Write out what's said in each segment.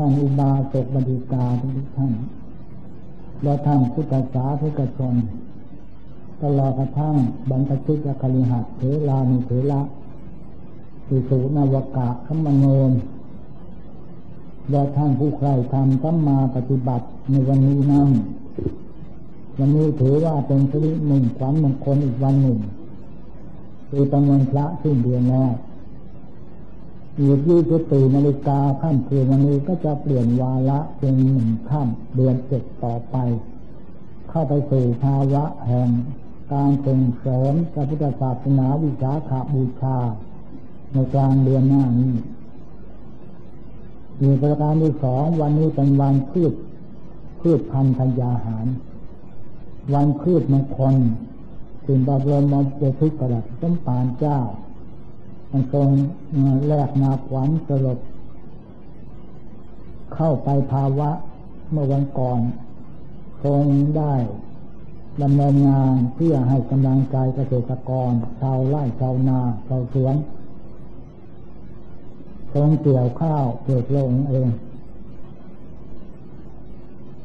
ท่านอุบาสกบดีกาทุกท่านและท่านพุทธศาสนิกชนตลอดกระทั่งบรรพชิตคลิหัดเถลานุเถระสิสูนาวกะขมโนนและท่านผู้ใครทำสัมมาปฏิบัติในวันนี้นั่งวันนี้ถือว่าเป็นสิริหนึ่งขวัญมงคลอีกวันหนึ่งคือตำวันพระขึ้นเดือนแรก อีกยี่สิบปีนาฬิกาข้ามคืนวันนี้ก็จะเปลี่ยนวาระเป็นหนึ่งข้ามเดือนเจ็ดต่อไป เข้าไปสู่ภาวะแห่งการส่งเสริมพระพุทธศาสนาวิสาขาบูชา ในกลางเดือนหน้านี้มีประการที่สองวันนี้เป็นวันพืชพืชพันธุ์ธัญญาหาร วันพืชมงคลถึงบาบรมมาเจทุกประดับต้นปานเจ้า มันทรงแลกนาขวัญสลบ เข้าไปภาวะเมื่อวันก่อนทรงได้ดำเนินงานเพื่อให้กำลังใจเกษตรกร ชาวไร่ชาวนาชาวสวนทรงเกี่ยวข้าวเกิดลงเอง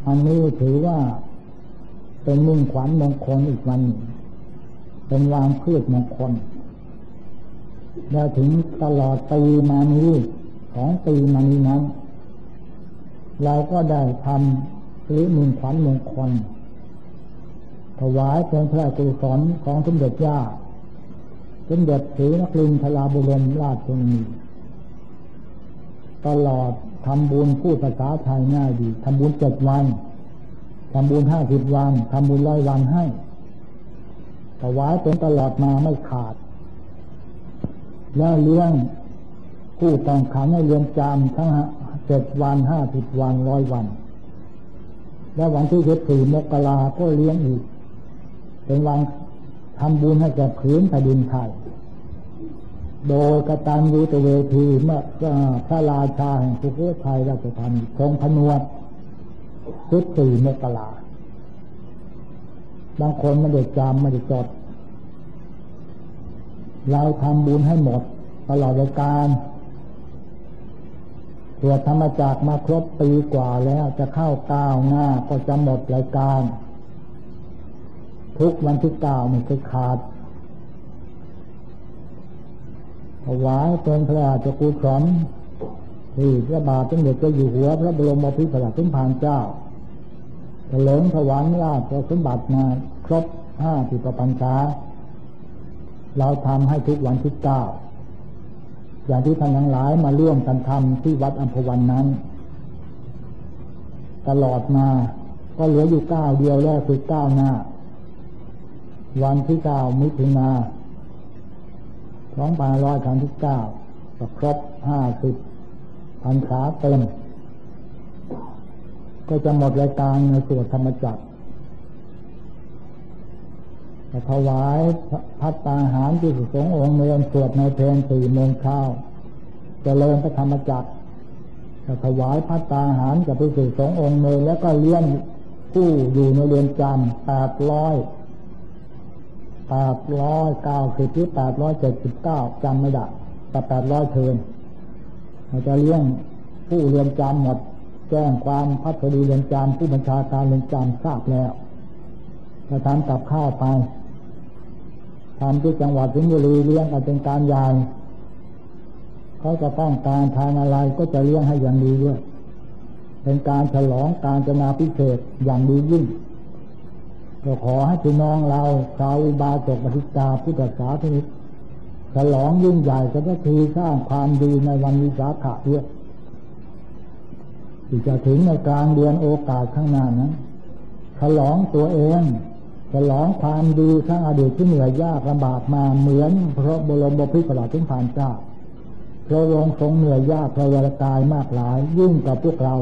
อันนี้ถือว่าเป็นมุ่งขวัญมงคลอีกวันหนึ่งเป็นวางพืชมงคล แล้วถึงตลอดปีมานี้สองปีมานี้นั้น เราก็ได้ทำหรือมุ่งขวัญมงคลถวายเป็นพระกุศลของสมเด็จย่าสมเด็จศรีนครินทราบุรมราชชนนีตลอดทำบุญพูดภาษาไทยง่ายดีทำบุญเจ็ดวันทำบุญห้าสิบวันทำบุญร้อยวันให้ถวายเป็นตลอดมาไม่ขาด แล้วเลี้ยงผู้ต้องขังให้เรียนจำทั้งเจ็ดวันห้าสิบวันร้อยวัน แล้ววันที่สิบสี่มกราก็เลี้ยงอีก เป็นวันทำบุญให้แก่ผืนแผ่นดินไทย โดยกระตันยูตเวทีเมื่อพระราชาแห่งสุโขทัยราชธานีทรงพนวดชุดสี่มกราบางคนไม่ได้จำไม่ได้จด เราทำบุญให้หมด ตลอดรายการตรวจธรรมจักมาครบปีกว่าแล้วจะเข้าเก้าหน้าก็จะหมดรายการ ทุกวันที่เก้าไม่เคยขาดถวายเป็นพระราชกุศลที่พระบาทสมเด็จเจ้าอยู่หัวพระบรมพิพระสมภารเจ้าเฉลิมถวายราชสมบัติมาครบห้าสิบปัญชาเราทำให้ทุกวันที่เก้า อย่างที่ท่านทั้งหลายมาร่วมกันทำที่วัดอัมพวันนั้น ตลอดมาก็เหลืออยู่เก้าเดียวแล้วคือเก้าหน้า วันที่เก้ามิถุนาสองพันร้อยสามสิบเก้าก็ครบห้าสิบพันษาเต็มก็จะหมดรายการในสวดธรรมจักร ถวายพัตตาหารที่สุสงองค์เมืองสวดในเพลงสี่โมงเช้าจะเริญพระธรรมจักรจะถวายพัตตาหารกับพระสุสงองค์เมืองแล้วก็เลี้ยงผู้อยู่ในเรือนจำแปดร้อยแปดร้อยเก้าสิบหรือแปดร้อยเจ็ดสิบเก้าจำไม่ได้แต่แปดร้อยเทินเราจะเลี้ยงผู้เรียนจำหมดแจ้งความพัฒดีเรียนจำผู้บัญชาการเรียนจำทราบแล้วจะทำกับข้าวไป ทำที่จังหวัดสิงห์บุรีเลี้ยงกันเป็นการใหญ่เขาจะต้องการทานอะไรก็จะเลี้ยงให้อย่างดีด้วย เป็นการฉลองการจนาพิเศษอย่างดียิ่งก็ขอให้พี่น้องเราชาวอุบาสกปฏิจาพุทธศาสนิกฉลองยิ่งใหญ่ก็ทีสร้างความดีในวันวิสาขะด้วยที่จะถึงในกลางเดือนโอกาสข้างหน้านั้นฉลองตัวเอง ฉลองความดีทั้งอดีตที่เหนื่อยยากลำบากมาเหมือนพระบรมบพิตรถึงผ่านเจ้าพระองค์ทรงเหนื่อยยากพระวรกายมากหลายยิ่งกว่าพวกเรา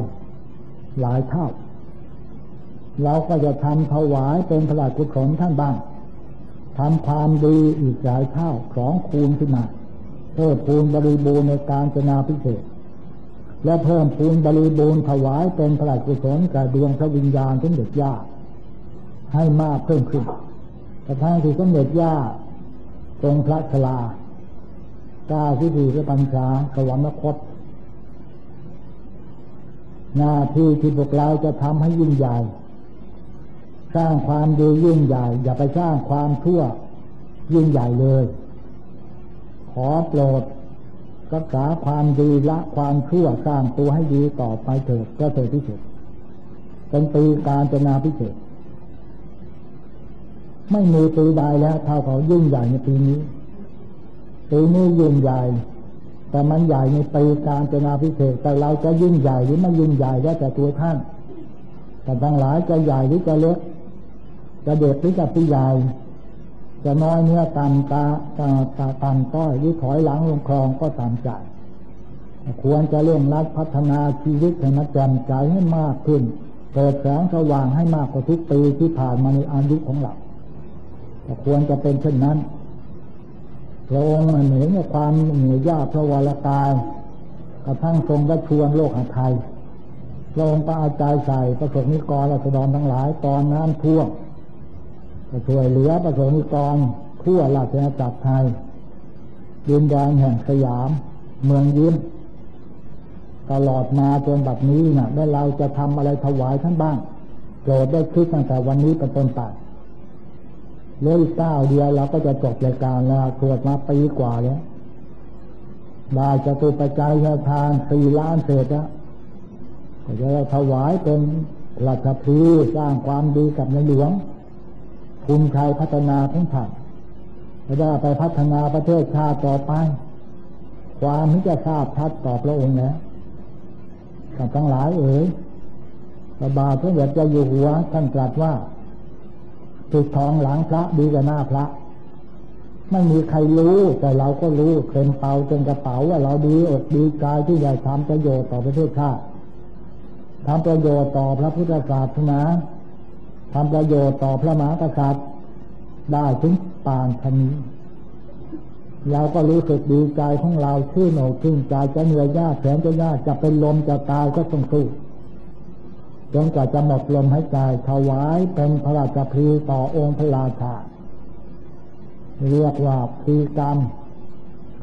หลายเท่า เราก็จะทำถวายเป็นพระราชกุศลท่านบ้างทำความดีอีกหลายเท่าสองคูณขึ้นมาเพิ่มพูนบริบูรณ์ในการจนาพิเศษ และเพิ่มพูนบริบูรณ์ถวายเป็นพระราชกุศลแก่ดวงพระวิญญาณสมเด็จย่า ให้มากเพิ่มขึ้นกระทั่งที่สมเด็จย่าทรงพระชลาก้าวพิธีพระปัญชาสวรรคต หน้าที่ที่พวกเราจะทำให้ยิ่งใหญ่ สร้างความดียิ่งใหญ่ อย่าไปสร้างความชั่วยิ่งใหญ่เลย ขอโปรดรักษาความดีละความชั่วสร้างตัวให้ดีต่อไปเถิดก็เถิดที่สุดเป็นปีการจนาพิเศษ ไม่มีปีใดแล้วเท่าเขายิ่งใหญ่ในปีนี้ปีนี้ยิ่งใหญ่ แต่มันใหญ่ในปีการจนาพิเศษแต่เราจะยิ่งใหญ่หรือไม่ยิ่งใหญ่แล้วแต่ตัวท่านแต่ทั้งหลายจะใหญ่หรือจะเล็กจะเด็กหรือจะผู้ใหญ่จะน้อยเนื้อตันตาตาตาตันต้อยหรือถอยหลังลงคลองก็ตามใจควรจะเร่งรัดพัฒนาชีวิตให้มันแจ่มใจให้มากขึ้นเปิดแสงสว่างให้มากกว่าทุกปีที่ผ่านมาในอายุของเรา ควรจะเป็นเช่นนั้น พระองค์เหนือความเหนือยากพระวรากายกระทั่งทรงได้ชวนโลกไทยพระองค์ก็เอาใจใส่ประสบนิกรราษฎรทั้งหลายตอนน้ำท่วมก็ช่วยเหลือประสงนิกรทั่วราชอาณาจักรไทยดินแดนแห่งสยาม เมืองยิ้มตลอดมาจนบัดนี้นะ่ะได้เราจะทำอะไรถวายท่านบ้างโปรดได้คิดตั้งแต่วันนี้เป็นต้นไป เลื่อยเก้าเดียวเราก็จะจบรายการแล้วตรวจมาปีกว่าแล้วได้จะตุปัจจัยทานสี่ล้านเศษแล้วก็จะถวายเป็นราชพฤสร้างความดีกับในหลวงคุณชัยพัฒนาทั้งผ่านจะได้ไปพัฒนาประเทศชาติต่อไป ความที่จะทราบชัดต่อพระองค์แล้วท่านทั้งหลายเอ๋ยพระบาทพระเดชจะอยู่หัวท่านตรัสว่า ติดทองหลังพระดีกว่าหน้าพระ ไม่มีใครรู้แต่เราก็รู้เต็มเป่าเต็มกระเป๋าว่าเราดีอกดีกายที่จะทำประโยชน์ต่อประเทศชาติทำประโยชน์ต่อพระพุทธศาสนาทำประโยชน์ต่อพระมหากษัตริย์ได้ถึงปานชนี้เราก็รู้สึกดีใจของเราชื่นอกชื่นใจจะเหนื่อยยากแสนจะยากจะเป็นลมจะตายก็ต้องสู้ จนกว่าจะหมดลมหายใจถวายเป็นพระราชพีต่อองค์พระราชาเรียกว่าพีกรรม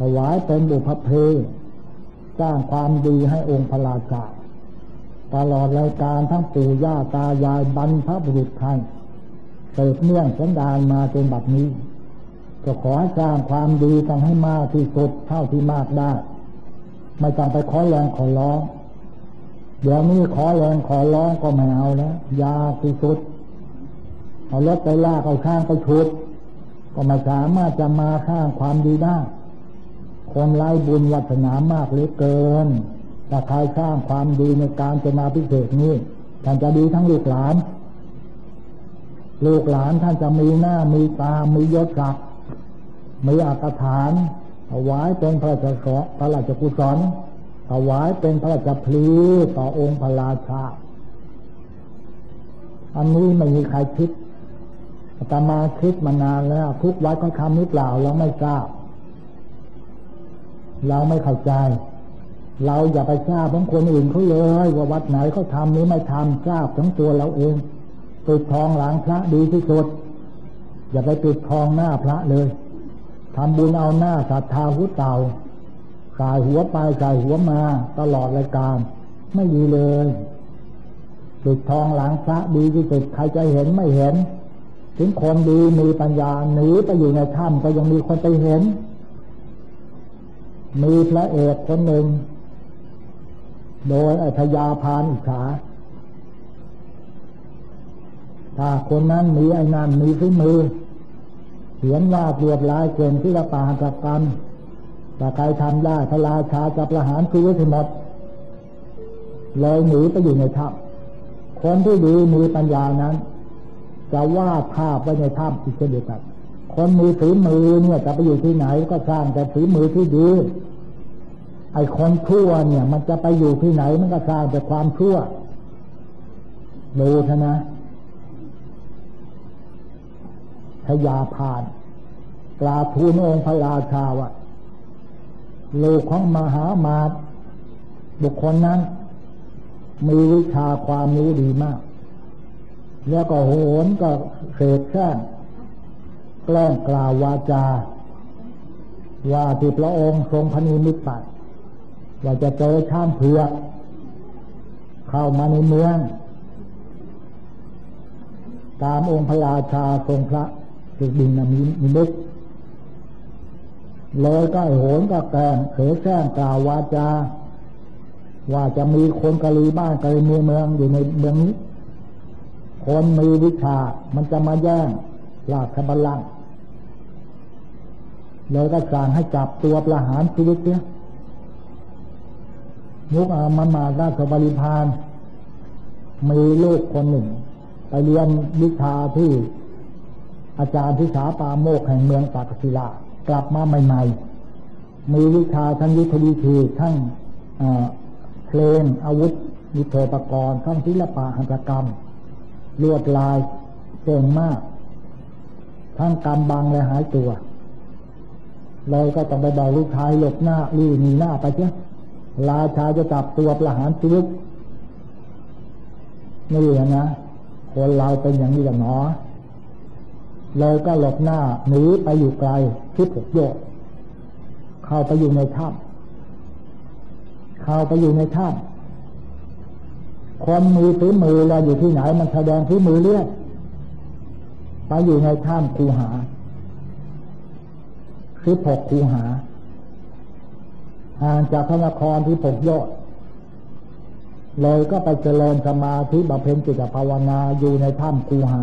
ถวายเป็นบุพเพสร้างความดีให้องค์พระราชาตลอดรายการทั้งปู่ย่าตายายบรรพบุรุษไทยเติบเนื่องสันดานมาจนบัดนี้ ก็ขอให้สร้างความดีกันให้มากที่สุดเท่าที่มากได้ ไม่ต้องไปขอแรงขอร้อง เดี๋ยวนี้ขอแรงขอร้องก็ไม่เอาแล้วยาที่สุดเอารถไปลากเอาข้างไปชุด ก็ม่สามารถจะมาข้างความดีได้คนไร้บุญวัฒนามากเหลือเกินถ้าใครสร้างความดีในการจะมาพิเศษนี้ท่านจะดีทั้งลูกหลาน ลูกหลานท่านจะมีหน้ามีตา มียศศักดิ์มีอัตฐานถวายเป็นพระราชพระราชกุศล ถวายเป็นพระราชพลีต่อองค์พระราชา อันนี้ไม่มีใครคิดแต่มาคิดมานานแล้ว ทุกวัดเขาทำหรือเปล่าเราไม่ทราบ เราไม่เข้าใจ เราอย่าไปทราบของคนอื่นเขาเลยว่าวัดไหนเขาทำหรือไม่ทำทราบทั้งตัวเราเองติดทองหลังพระดีที่สุด อย่าไปติดทองหน้าพระเลยทำบุญเอาหน้าศรัทธาหัวเต่า สายหัวไปสายหัวมา ตลอดรายการ ไม่ดีเลยติดทองหลังพระดีที่สุดใครจะเห็นไม่เห็น ถึงคนดีมีปัญญาหนีไปอยู่ในถ้ำก็ยังมีคนไปเห็น มีพระเอกคนหนึ่ง โดยอัธยาพานอิจฉาถ้าคนนั้นมีไอ้นั่นมีฝีมือเขียนว่าเรียบลายเก่งที่ละปากับกรรม ถ้าใครทำได้พระราชาจะประหารชีวิตหมดเลยหนีไปอยู่ในถ้ำคนที่ดีมีปัญญานั้น จะวาดภาพไว้ในถ้ำอีกเช่นเดียวกันคนมีฝีมือเนี่ยจะไปอยู่ที่ไหนก็สร้างแต่ฝีมือที่ดีไอ้คนชั่วเนี่ย มันจะไปอยู่ที่ไหนมันก็สร้างแต่ความชั่วดูเถอะนะพยาพานกราทูลองค์พระราชาวะ ลูกของมหามาตบุคคลนั้น มีวิชาความรู้ดีมาก แล้วก็โหนก็เสกแช่งแกล้งกล่าววาจา ว่าที่พระองค์ทรงพนิมิตปัดว่าจะเจอช้างเผือกเข้ามาในเมือง ตามองค์พระราชาทรงพระสุดินนามิมิต เลยก็โหนก็แกงเผยแจ้งกล่าววาจา ว่าจะมีคนกะลีบ้านกะลีเมืองเมืองอยู่ในเมืองนี้ คนมีวิชา มันจะมาแย่งราชบัลลังก์เลยก็สั่งให้จับตัวประหารชีวิตเนี่ยยุคอามันมาราชบริพารมีลูกคนหนึ่ง ไปเรียนวิชาที่อาจารย์พิสาปาโมกแห่งเมืองปากศิลา กลับมาใหม่ๆ มีวิชาทั้งยุทธวิธีทั้งเพลงอาวุธมีเทปกรณ์ทั้งศิลปะหัตถกรรมลวดลายเก่งมาก ทั้งกำบังและหายตัวเลยก็ต้องไปบอกลูกชายหลบหน้าลี่หนีหน้าไปเช่ราชาจะจับตัวประหารชีวิตนี่นะคนเราเป็นอย่างนี้อย่างหนอ เลยก็หลบหน้าหนีไปอยู่ไกลทิศหกโยกเข้าไปอยู่ในถ้ำเข้าไปอยู่ในถ้ำคนมีฝีมือเราอยู่ที่ไหน มันแสดงฝีมือเรียกไปอยู่ในถ้ำคูหาสิบหกคูหาห่างจากพระนครที่ปกโยอดเลยก็ไปเจริญสมาธิบำเพ็ญจิตภาวนาอยู่ในถ้ำคูหา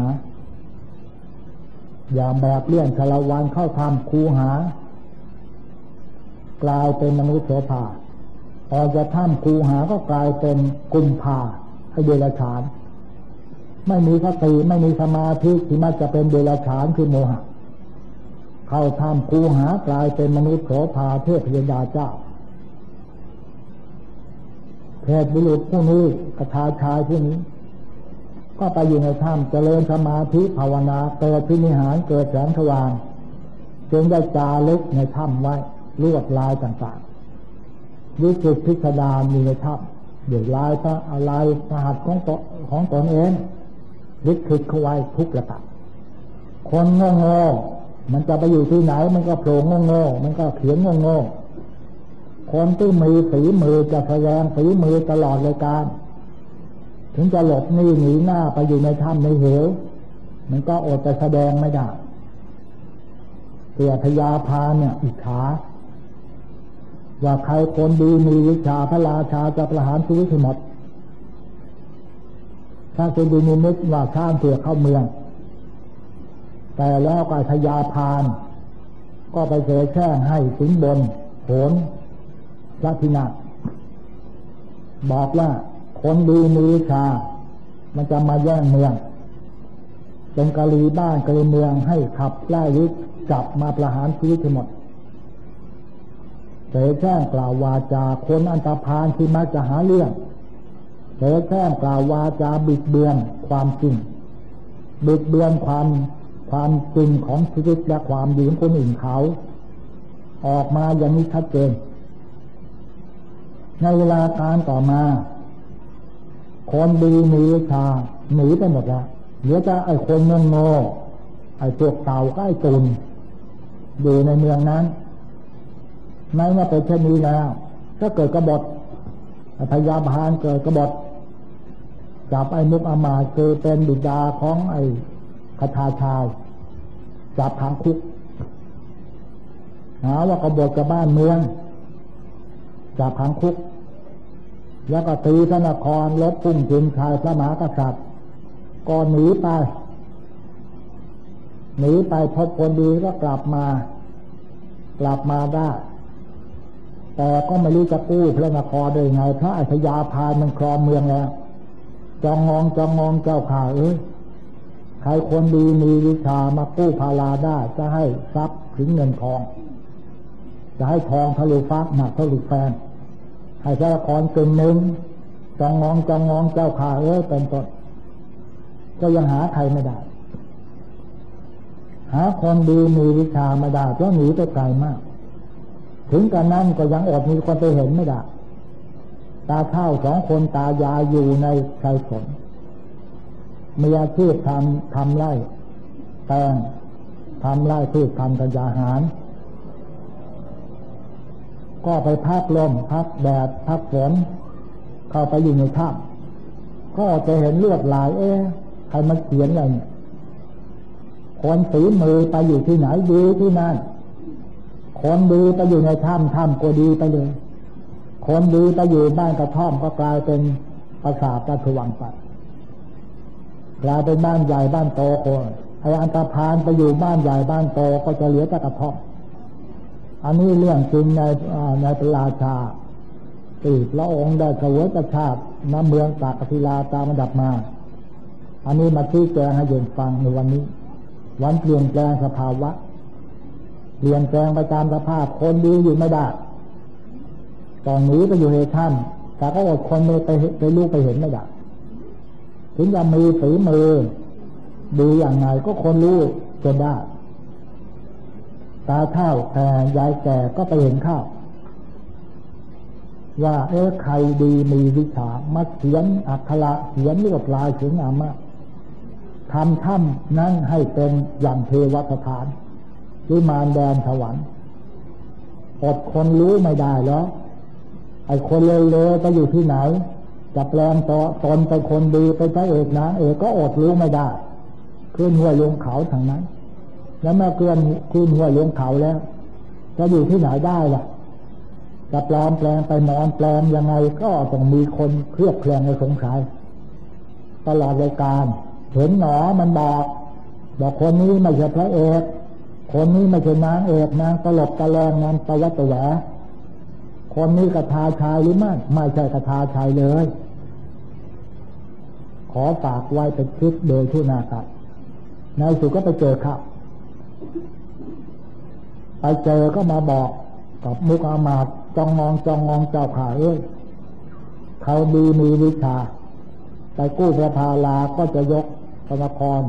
อย่าแบกเลี่ยนชลวันเข้าถ้ำคูหา กลายเป็นมนุษย์โสภาออกจากถ้ำคูหาก็กลายเป็นกุมภาให้เดรัจฉาน ไม่มีสติไม่มีสมาธิที่มันจะเป็นเดรัจฉานคือโมหะ เข้าถ้ำคูหากลายเป็นมนุษย์โสภาเทพยดาเจ้าเพศบุรุษผู้นี้กระทาชายผู้นี้ ก็ไปอยู่ในถ้ำเจริญสมาธิภาวนาเกิดพินิหารเกิดแสงสว่างจึงได้จารึกในถ้ำไว้ลวดลายต่างๆวิจิตพิสดารมีในถ้ำเดี๋ยวลายพระอะไรสหัสของตของตนเองวิจิตเขาไว้ทุกระดับคนงงมันจะไปอยู่ที่ไหนมันก็โผล่งงมันก็เขียนงงคนที่มีฝีมือจะแสดงฝีมือตลอดเลยการ ถึงจะหลบหนีหนีหน้าไปอยู่ในถ้ำในเหว มันก็อดจะแสดงไม่ได้เตียพยาพาเนี่ยอิจฉาว่าใครคนดีมีวิชาพระราชาจะประหารชีวิตหมดถ้าเป็นดีนิมิตว่าข้ามเถือเข้าเมือง แต่แล้วก็พยาพาน ก็ไปเสแช่งให้สิงบนโหนพระพินาบอกว่า คนดีมีวิชา มันจะมาแย่งเมือง เป็นกะลีบ้านกะลีเมืองให้ขับไล่ยึดจับมาประหารชีวิตทั้งหมดเสแช่งกล่าววาจาคนอันตรพานที่มาจะหาเรื่องเสแช่งกล่าววาจาบิดเบือนความจริงบิดเบือนความความจริงของชีวิตและความดีของคนอื่นเขา ออกมาอย่างนี้ชัดเจนในเวลาการต่อมา คนดีมีวิชาหนีไปหมดแล้วเหลือจะไอ้คนเมืองงงไอ้พวกเต่าก็ไอ้ตุนอยู่ในเมืองนั้นในเมื่อเป็นเช่นนี้แล้ว ก็เกิดกบฏพยาบาลเกิดกบฏจับไอ้มุกอามาคือเป็นบิดาของไอ้คาถาชายจับทางคุกหาว่ากบฏกับบ้านเมืองจับขังคุก แล้วก็ตีพระนครลบพุ่งถึงชายพระมหากษัตริย์ก็หนีไป หนีไปพบคนดีก็กลับมา กลับมาได้ แต่ก็ไม่รู้จะกู้พระนครได้ไงพระอัชยาพานมันครองเมืองแล้วจองงองจองงองเจ้าข่าเอ้ยใครคนดีมีวิชามากู้พาลาได้ จะให้ทรัพย์ถึงเงินทอง จะให้ทองทะลุฟ้าหนักทะลุแฟน ให้พระครกึ่งหนึ่งจองงองจองงองเจ้าขาเอ้ยเป็นต้นก็ยังหาใครไม่ได้ หาคนดีมีวิชาไม่ได้เพราะหนีไปไกลมาก ถึงกันนั้นก็ยังอดมีคนไปเห็นไม่ได้ ตาเท่าสองคนตายายอยู่ในชายสนมีอาชีพทำทำไร่แตงทำไร่พืชทำกัญญาหาร ก็ไปพักลมพักแดดพักฝนเข้าไปอยู่ในถ้ำก็จะเห็นเลือดลายเอ๊ะใครมาเขียนอะไรเนี่ยคนสีมือไปอยู่ที่ไหนดีที่นั่นคนดีไปอยู่ในถ้ำถ้ำก็ดีไปเลยคนดีไปอยู่บ้านกระท่อมก็กลายเป็นประสาทประทวังไปกลายเป็นบ้านใหญ่บ้านโตคนไอ้อันตรพานไปอยู่บ้านใหญ่บ้านโตก็จะเหลือแต่กระท่อม อันนี้เรื่องจริงในในปราชาตีพระองค์ได้เสวยประชาติน้ำเมืองตากศิลาตามระดับมา อันนี้มาชี้แจงให้เย็นฟังในวันนี้ วันเปลี่ยนแปลงสภาวะ เปลี่ยนแปลงไปตามสภาพคนดีอยู่ไม่ได้ตอนนี้ไปอยู่ในถ้ำแต่ก็อดคนไปไปไปลูกไปเห็นไม่ได้ถึงจะมีฝีมือดีอย่างไรก็คนรู้จนได้ ตาเท่าแต่ยายแก่ก็ไปเห็นข้าวว่าเอ๊ะใครดีมีวิชามาเขียนอักขระเขียนลวดลายเขียนงามมากทำถ้ำนั้นให้เป็นอย่างเทวสถานวิมานแดนสวรรค์อดคนรู้ไม่ได้แล้ว ไอ้คนเลวๆไปอยู่ที่ไหนจะแปลงต่อตนเป็นคนดีเป็นพระเอกนะเอกก็อดรู้ไม่ได้ขึ้นหัวลงเขาทางนั้น แล้วเมื่อเกินขึ้นหัวลงเขาแล้ว จะอยู่ที่ไหนได้ล่ะจะปลอมแปลงไปนอนแปลงยังไงก็ต้องมีคนเครียดแคลงในสงสัยตลอดรายการ เห็นหนอมันบอกบอกคนนี้ไม่ใช่พระเอก คนนี้ไม่ใช่นางเอกนางตลกตะแลงนางตะวัตแหวคนนี้กระทาชายหรือไม่ไม่ใช่กระทาชายเลย ขอฝากไว้เป็นคิดโดยทุนาครับในสุดก็ไปเจอครับ ไปเจอก็มาบอกกับมุกอามาตจองงองจองงองเจ้าขาเอ้ยเขาดีมีวิชา ไปกู้พระพาลาก็จะยกพระนคร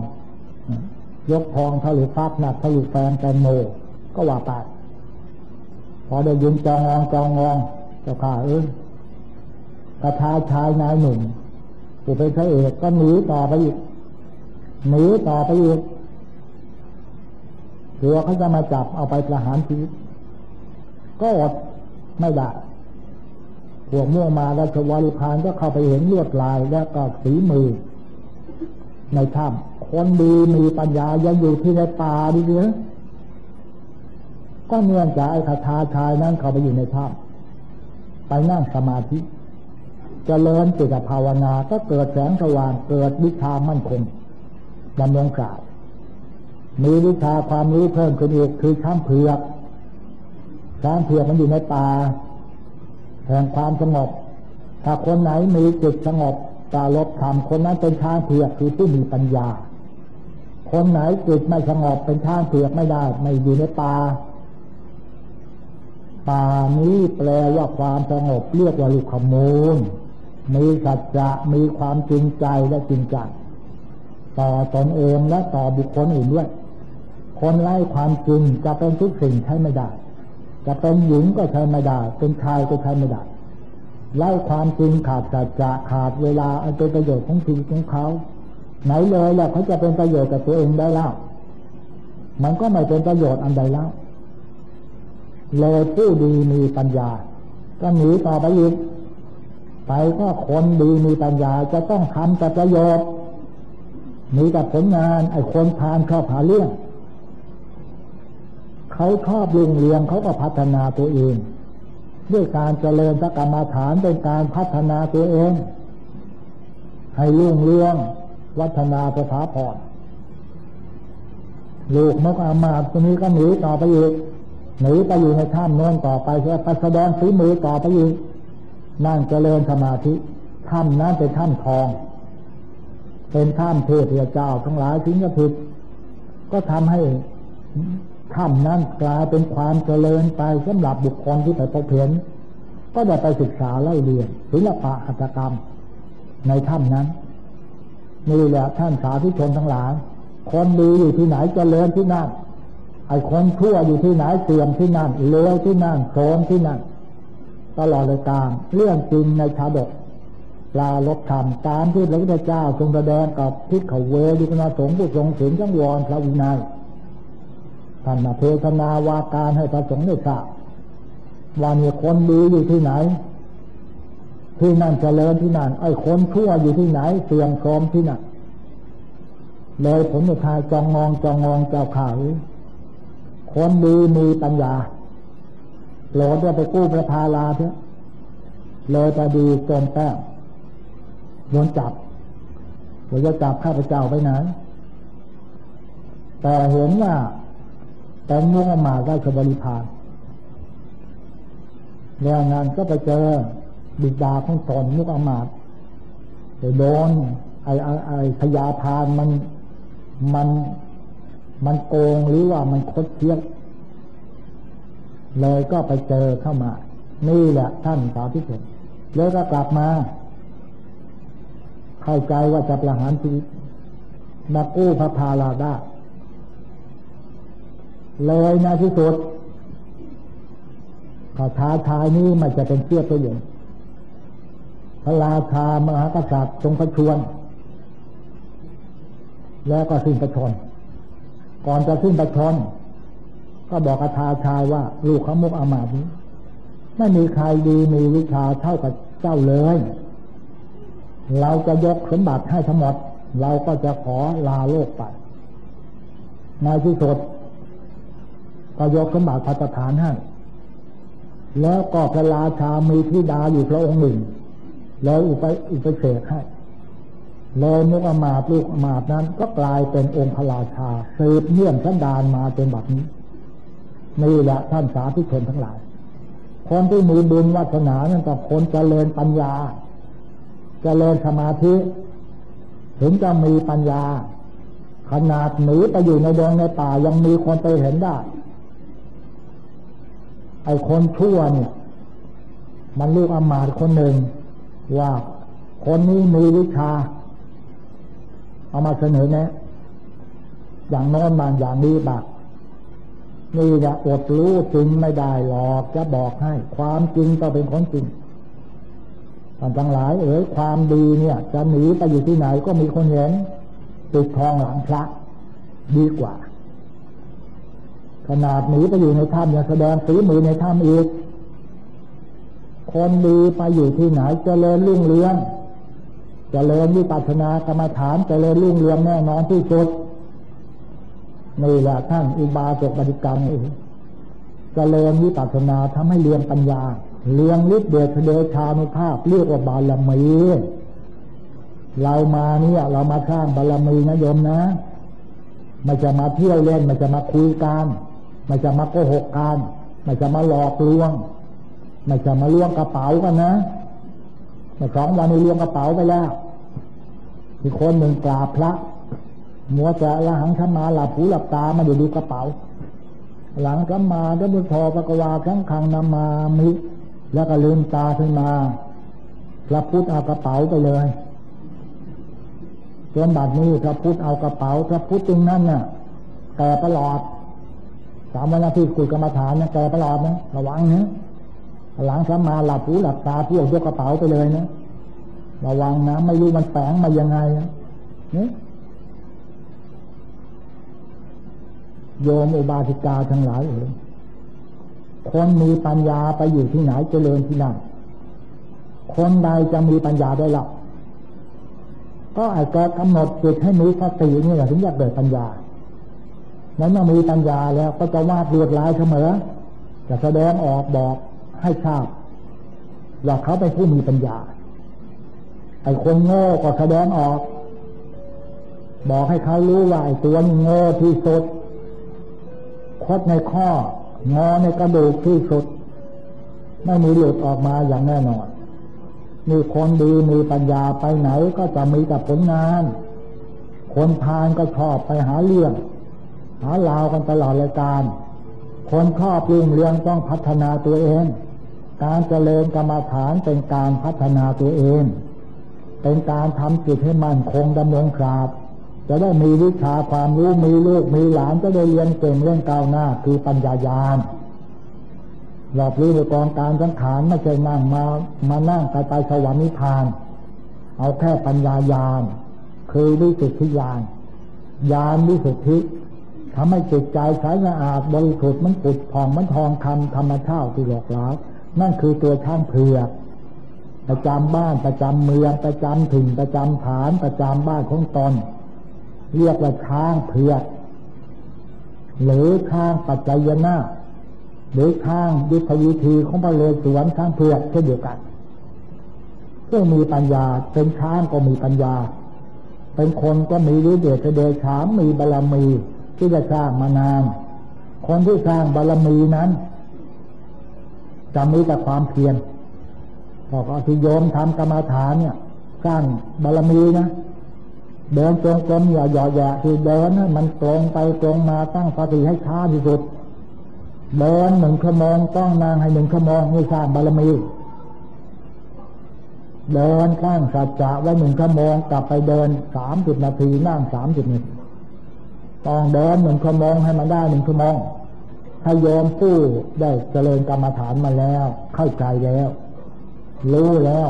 ยกทองทะลุฟักหนักทะลุแฟนแตงโมก็ว่าไปพอได้ยินจองงองจองงองเจ้าขาเอ้ยกระทาชายนายหนุ่มผู้เป็นพระเอกก็หนีต่อไปอีกหนีต่อไปอีก เดี๋ยวเขาจะมาจับเอาไปประหารชีวิต ก็อดไม่ได้พวกม่วงมาราชวริพานก็เข้าไปเห็นลวดลายแล้วก็สีมือ ในถ้ำคนดีมีปัญญายังอยู่ที่ในป่าดีเนียก็เนื่องจากไอ้คาถาชายนั้นเข้าไปอยู่ในถ้ำไปนั่งสมาธิจเจริญจิตภาวนาก็เกิดแสงสว่างเกิดวิชามั่นคงดำรงกล่าว มีวิชาความรู้เพิ่มขึ้นอีกคือช้างเผือกช้างเผือกมันอยู่ในป่าแห่งความสงบ ถ้าคนไหนมีจิตสงบตาลบธรรมคนนั้นเป็นช้างเผือกคือผู้มีปัญญา คนไหนจิตไม่สงบเป็นช้างเผือกไม่ได้ ไม่อยู่ในป่าป่านี้แปลว่าความสงบเรียกว่าลูกขมูล มีสัจจะมีความจริงใจและจริงจังต่อตนเองและต่อบุคคลอื่นด้วย คนไล่ความจริงจะเป็นทุกสิ่งใช้ไม่ได้ จะเป็นหญิงก็ใช้ไม่ได้ เป็นชายก็ใช้ไม่ได้ไล่ความจริงขาดสัจจะขาดเวลาอันเป็นประโยชน์ของชีวิตของเขา ไหนเลยแล้วเขาจะเป็นประโยชน์กับตัวเองได้แล้วมันก็ไม่เป็นประโยชน์อันใดแล้วเลยผู้ดีมีปัญญา ก็หนีต่อไปอีกไปก็คนดีมีปัญญาจะต้องทำแต่ประโยชน์มีแต่ผลงานไอ้คนทานชอบหาเรื่อง เขาชอบลุงเรียงเขาก็พัฒนาตัวเอง ด้วยการเจริญพระกรรมฐานเป็นการพัฒนาตัวเอง ให้ลุงเรียงวัฒนาสถาพรลูกมกอามาตตัวนี้ก็หนีต่อไปอีกหนีไปอยู่ในถ้ำนอนต่อไปเพื่อไปแสดงฝีมือต่อไปอีกนั่งเจริญสมาธิถ้ำนั้นเป็นถ้ำทอง เป็นถ้ำเทพเจ้าทั้งหลายทิ้งก็ผิดก็ทำให้ ถ้ำนั้นกลายเป็นความเจริญไปสำหรับบุคคลที่ไปพบเห็น ก็ได้ไปศึกษาเล่าเรียนศิลปะหัตถกรรม ในถ้ำนั้นนี่แหละท่านสาธุชนทั้งหลายคนดีอยู่ที่ไหนเจริญที่นั่นไอ้คนชั่วอยู่ที่ไหนเสื่อมที่นั่นเลวที่นั่นโสมที่นั่นตลอดเลยการเรื่องจริงในชาดกลาลบธรรมตามที่พระพุทธเจ้าทรงแสดงกับทิศเขาเวดุคณาสงฆ์ผู้ทรงศีลจังวรพระวินัย ท่านมาเทศนาวาการให้พระสงฆ์ได้ทราบว่ามีคนดีอยู่ที่ไหน ที่นั่นเจริญที่นั่นไอ้คนชั่วอยู่ที่ไหน เสื่อมโทรมที่นั่นเลยผลสุดท้ายจองงองจองงองเจ้าขาวคนดีมีปัญญาโหลดจะไปกู้ประพาลาเถอะเลยจะดีจนแป้งโดนจับว่าจะจับข้าพเจ้าไปไหนแต่เห็นว่า แต่งงงมาได้ขบริพารแล้วงานก็ไปเจอบิดาของตนมุกอมาตไปโดนไอ้ไอ้พยาพานมันมันมันโกงหรือว่ามันคดเคี้ยวเลยก็ไปเจอเข้ามา นี่แหละท่านสาธิตแล้วก็กลับมา เข้าใจว่าจะประหารชีวิตมากู้พระพาลาได้ เลยในที่สุดข้าท้าทายนี้มันจะเป็นเชื่อตัวอย่างพระราชามหากษัตริย์ทรงพระชวน แล้วก็สิ้นประชน ก่อนจะสิ้นประชน ก็บอกอาทาชายว่า ลูกขมุกอามาตนี้ไม่มีใครดีมีวิชาเท่ากับเจ้าเลย เราจะยกสมบัติให้ทั้งหมด เราก็จะขอลาโลกไปในที่สุด ก็ยกสมบัติพัฒฐานให้ แล้วก็พระราชามีธิดาอยู่พระองค์หนึ่ง แล้วอุปอุปเสกให้เลยมุกอมาตลูกอมาตนั้น ก็กลายเป็นองค์พระราชาสืบเนื่องสันดานมาเป็นแบบนี้นี่แหละท่านสาธุชนทั้งหลาย คนที่มีบุญวัฒนานั่นกับคนเจริญปัญญา เจริญสมาธิ ถึงจะมีปัญญา ขนาดหนีไปอยู่ในดงในป่ายังมีคนไปเห็นได้ ไอ้คนชั่วเนี่ย มันลูกอมาตคนหนึ่งว่าคนนี้มีวิชา เอามาเสนอแนะอย่างโน้นบางอย่างนี้บักนี่จะอดรู้จริงไม่ได้หรอกจะบอกให้ ความจริงก็เป็นของจริงท่านทั้งหลาย เอ๋ยความดีเนี่ย จะหนีไปอยู่ที่ไหนก็มีคนเห็นติดทองหลังพระดีกว่า ขนาดหนีไปอยู่ในถ้ำยังแสดงฝีมือในถ้ำอีก คนดีไปอยู่ที่ไหนจเจริญรุ่งเรืองจเจริญวิปัสสนากรรมฐานจเจริญรุ่งเรืองแน่นอนที่สุดนี่แหละท่านอุบาสกบริกรรมเองจเจริญวิปัสสนาทำให้เรียนปัญญาเรียงฤทธิ์เดชเดชานุภาพเรียกว่าบารมีเรามาเนี่ยเรามาสร้างบารมีนะโยมนะไม่จะมาเที่ยวเล่นไม่จะมาคุยกัน ไม่จะมาโกหกกันไม่จะมาหลอกลวง ไม่จะมาล้วงกระเป๋ากันนะในสองวันนี้ล้วงกระเป๋าไปแล้วมีคนหนึ่งกราบพระมัวจะละหังขมาหลับหูหลับตามาดูดูกระเป๋า หลังขมาก็บุทอปกวาทั้งคังนามามิแล้วก็ลืมตาขึ้นมาพระพุทธเอากระเป๋าไปเลยจนบัดนี้พระพุทธเอากระเป๋า พระพุทธตรงนั้นน่ะแต่ตลอด สามวันนาที่คุยกรรมฐานนะแกตลอดนะระวังนะหลังสมาหลับหูหลับตาพวกยกกระเป๋าไปเลยนะระวังนะไม่รู้มันแฝงมายังไงนะเนี่ยโยมอุบาสิกาทั้งหลายเองคนมีปัญญาไปอยู่ที่ไหนเจริญที่นั่นคนใดจะมีปัญญาได้หลับก็อาจจะกำหนดจิตให้มีสตินี่แหละถึงจะเกิดปัญญา นั้นเมื่อมีปัญญาแล้วก็จะวาดลวดลายเสมอ จะแสดงออกบอกให้ทราบว่าเขาเป็นผู้มีปัญญา ไอ้คนโง่ก็แสดงออก บอกให้เขารู้ว่าไอ้ตัวนี้โง่ที่สุดคดในข้องอในกระดูกที่สุด ไม่มีหลุดออกมาอย่างแน่นอน มีคนดีมีปัญญาไปไหนก็จะมีแต่ผลงาน คนพานก็ชอบไปหาเรื่อง หาลาวกันตลอดรายการ คนชอบรุ่งเรืองต้องพัฒนาตัวเอง การเจริญกรรมฐานเป็นการพัฒนาตัวเอง เป็นการทำจิตให้มั่นคงดำรงคราบจะได้มีวิชาความรู้มีลูกมีหลานจะได้เรียนเก่งเรื่องก้าวหน้าคือปัญญายาณหลอบรู้ในกองการสังขารไม่ใช่นั่งมามานั่งไปไปสวรรค์นิพพาน เอาแค่ปัญญายาณคือวิสุทธิญาณญาณวิสุทธิ ทำให้จิตใจใสสะอาดบริสุทธิ์มันปุดผ่องมันทองคำธรรมชาติที่หลอกหลานั่นคือตัวช่างเผือกประจำบ้านประจำเมืองประจำถิ่นประจำฐานประจำบ้านของตนเรียกว่าช้างเผือก หรือช้างปัจจยนาหรือช้างยุทธวิธีของพระเลสวนช้างเผือกเช่นเดียวกันเพื่อมีปัญญาเป็นช้างก็มีปัญญา เป็นคนก็มีรู้เดชเดชามมีบารรมี ที่จะสร้างมานาน คนที่สร้างบารรมีนั้นจะมีแต่ความเพียรบอกอธิโยมทำกรรมฐานเนี่ย สร้างบารมีนะเดินจงกรมอย่าหย่อแย่คือเดินมันตรงไปตรงมาตั้งสติให้ช้าที่สุด เดินหนึ่งชั่วโมงต้องนางให้หนึ่งชั่วโมงนี่สร้างบารมี เดินข้างสัจจะไว้หนึ่งชั่วโมงกลับไปเดินสามสิบนาทีนั่งสามสิบนาที ต้องเดินหนึ่งชั่วโมงให้มันได้หนึ่งชั่วโมงถ้าโยมผู้ได้เจริญกรรมฐานมาแล้ว เข้าใจแล้ว รู้แล้ว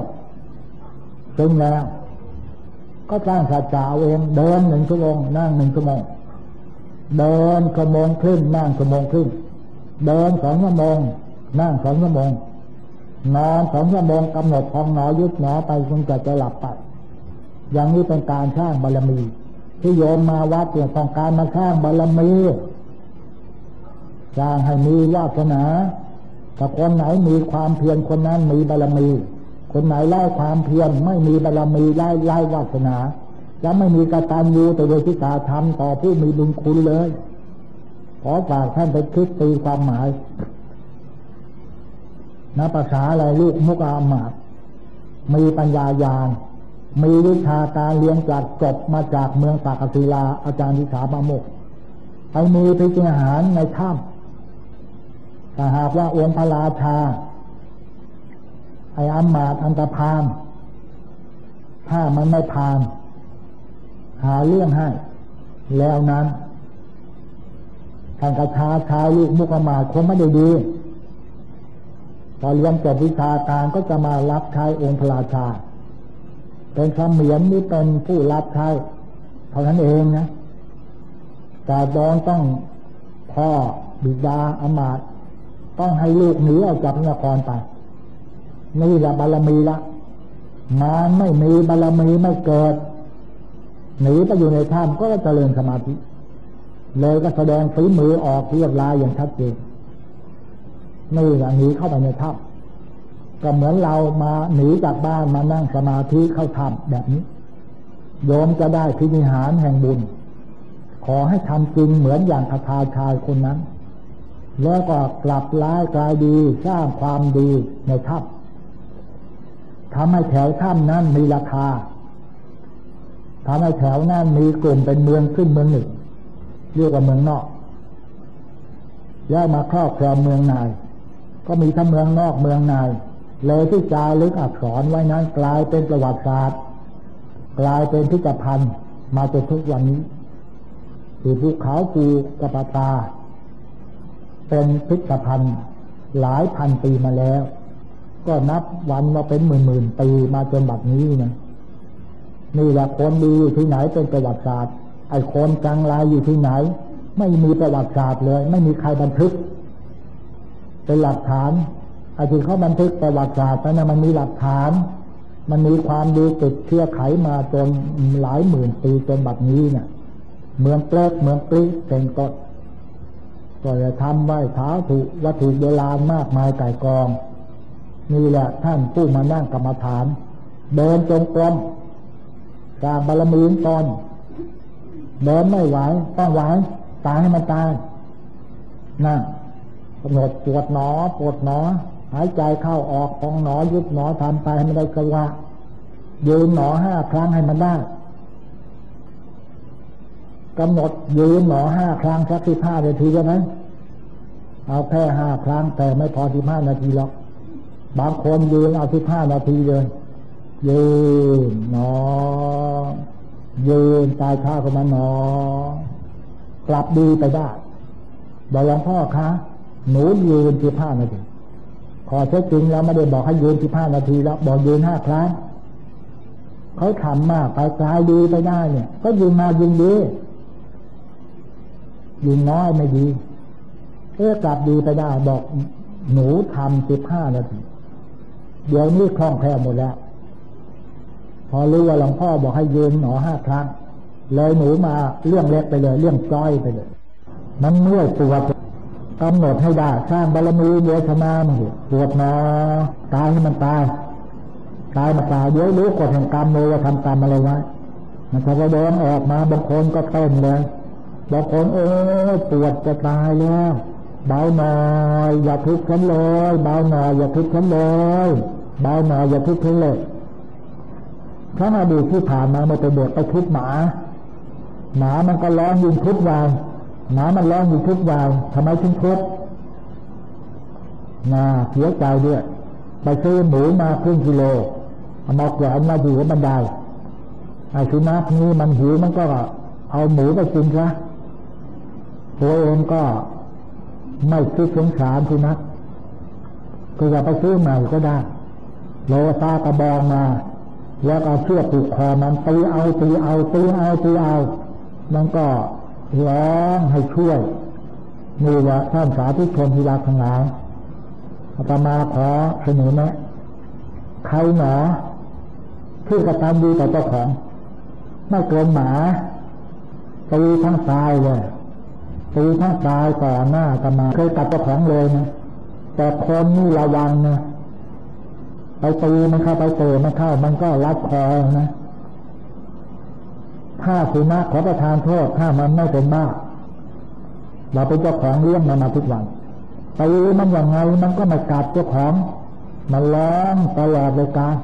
ซึ้งแล้ว ก็สร้างสัจจะเองเดินหนึ่งชั่วโมงนั่งหนึ่งชั่วโมงเดินชั่วโมงครึ่งนั่งชั่วโมงครึ่งเดินสองชั่วโมงนั่งสองชั่วโมงนอนสองชั่วโมงกำหนดพองหนอยุดหนอไปคงจะจะหลับไปอย่างนี้เป็นการสร้างบารมี ที่โยมมาวัดเนี่ยต้องการมาสร้างบารมีสร้างให้มีวาสนาถ้าคนไหนมีความเพียรคนนั้นมีบารมี คนไหนไล่ความเพียรไม่มีบารมีไล่ไล่วาสนาจะไม่มีกตัญญูต่อโดยที่ตาทำต่อผู้มีบุญคุณเลย ขอฝากท่านไปคิดตีความหมายนับภาษาอะไรลูกมุกอามาตมีปัญญายาณ มีวิชาการเรียนจากจบมาจากเมืองปากศิลาอาจารย์ทิสาบามกไปมีพิจารในถ้ำถ้าหากว่าองค์พระราชา ไอ้อามาตอันตรพานถ้ามันไม่พาน หาเรื่องให้ แล้วนั้นทางกระชาชายลูกมุกมาคงไม่ได้ดีพอเรียนจบวิชาการก็จะมารับใช้องค์พระราชา เป็นคำเหมียนนี่เป็นผู้รับใช้เท่านั้นเองนะแต่ดองต้องพ่อบิดาอมาตต้องให้ลูกหนีออกจากนครไป นี่แหละบารมีละมานไม่มีบารมีไม่เกิด หนีไปอยู่ในถ้ำก็จะเจริญสมาธิ เลยก็แสดงฝีมือออกเรียบร้อยอย่างชัดเจนนี่แหละหนีเข้าไปในถ้ำ ก็เหมือนเรามาหนีจากบ้านมานั่งสมาธิเข้าถ้ำแบบนี้ โยมจะได้พินิหารแห่งบุญ ขอให้ทำจริงเหมือนอย่างคาถาชายคนนั้น แล้วก็กลับร้ายกลายดีสร้างความดีในถ้ำทำให้แถวถ้ำนั้นมีราคาทำให้แถวนั้นมีกลุ่มเป็นเมืองขึ้นเมืองหนึ่ง เรียกว่าเมืองนอกแล้วมาครอบครองเมืองในก็มีทั้งเมืองนอกเมืองใน เลยที่จารึกอักษรไว้นั้นกลายเป็นประวัติศาสตร์ กลายเป็นพิจพันธ์มาจนทุกวันนี้คือภูเขาภูกระปตา เป็นพิจพันธ์หลายพันปีมาแล้ว ก็นับวันมาเป็นหมื่นหมื่นปีมาจนบัดนี้นะนี่แหละคนดีอยู่ที่ไหนเป็นประวัติศาสตร์ ไอ้คนจังไรอยู่ที่ไหน ไม่มีประวัติศาสตร์เลย ไม่มีใครบันทึก เป็นหลักฐาน ไอ้ที่เขาบันทึกประวัติศาสตร์นั้นมันมีหลักฐาน มันมีความดีติดเชื่อไขมาจนหลายหมื่นปีจนบัดนี้เนี่ยเมืองเปลกเมืองปลิเป็นต้นก็จะทำไหว้เท้าถูกวัตถุโบราณมากมายไก่กอง นี่แหละท่านผู้มานั่งกรรมฐาน เดินจงกรมการบารมีตอนเดินไม่ไหวต้องไหวตายให้มันตายนั่งกำหนดปวดหนอปวดหนอ หายใจเข้าออกพองหนอยุบหนอทำไปให้มันได้กระวะยืนหนอห้าครั้งให้มันได้กำหนดยืนหนอห้าครั้งสักสิบห้านาทีใช่ไหมเอาแค่ห้าครั้งแต่ไม่พอสิบห้านาทีหรอก บางคนยืนเอาสิบห้านาทีเลย ยืนหนอ ยืนตายข้าเข้ามาหนอ กลับดีไปได้บอกหลวงพ่อคะ หนูยืนสิบห้านาที ขอเช็คจริงแล้วไม่ได้บอกให้ยืนสิบห้านาทีแล้วบอกยืนห้าครั้งเขาทำมากไปกลายดีไปได้เนี่ย ก็ยืนมายืนดียืนน้อยไม่ดีเอ๊กลับดีไปได้บอกหนูทำสิบห้านาทีเดี๋ยวนี้คล่องแคล่วหมดแล้ว พอรู้ว่าหลวงพ่อบอกให้ยืนหนอห้าครั้งเลยหนูมาเรื่องเล็กไปเลย เรื่องจ้อยไปเลย มันเมื่อยปว กำหนดให้ได้สร้างบารมีเยวชนะมันปวดหนอตายให้มันตายตายมาตายเดี๋ยวรู้กฎแห่งกรรมเลยว่าทำกรรมอะไรไว้มันจะเดินออกมาบางคนก็เต้นเลยบางคนเออปวดจะตายแล้วเบาหน่อยอย่าทุกข์ฉันเลยเบาหน่อยอย่าทุกข์ฉันเลยเบาหน่อยอย่าทุกข์ฉันเลยครั้งอดีตที่ผ่านมามื่อเป็นเด็กไปทุบหมา หมามันก็ร้องยิงทุบวาง หมามันร้องยิงทุบวางทำไมถึงทุบนาเสียใจด้วย ไปซื้อหมูมาครึ่งกิโลเอามาแขวนมาอยู่บนบันไดไอ้สุนัขนี้มันหิวมันก็เอาหมูไปกินซะตัวเองก็ไม่คิดสงสารสุนัขก็จะไปซื้อใหม่ก็ได้โลซากระบองมา แล้วเอาเชือกผูกคอมันตีเอาตีเอาตีเอาตีเอามันก็ ร้องให้ช่วยนี่แหละท่านสาธุชนที่รักทั้งหลายอาตมาขอเสนอแนะใครหนอที่กระทำดีต่อเจ้าของไม่เกินหมาตีทั้งตายเลยตีทั้งตายต่อหน้าอาตมาเคยตัดเจ้าของเลยนะแต่คนนี่ระวังนะไปตีมันเข้าไปเตะมันเข้ามันก็รัดคอนะ ถ้าสุนัขขอประทานโทษถ้ามันไม่เป็นบ้า เราเป็นเจ้าของเลี้ยงมันมาทุกวันตีมันอย่างไงมันก็ม่กัดเจ้าของมันร้องตลอดเลยการ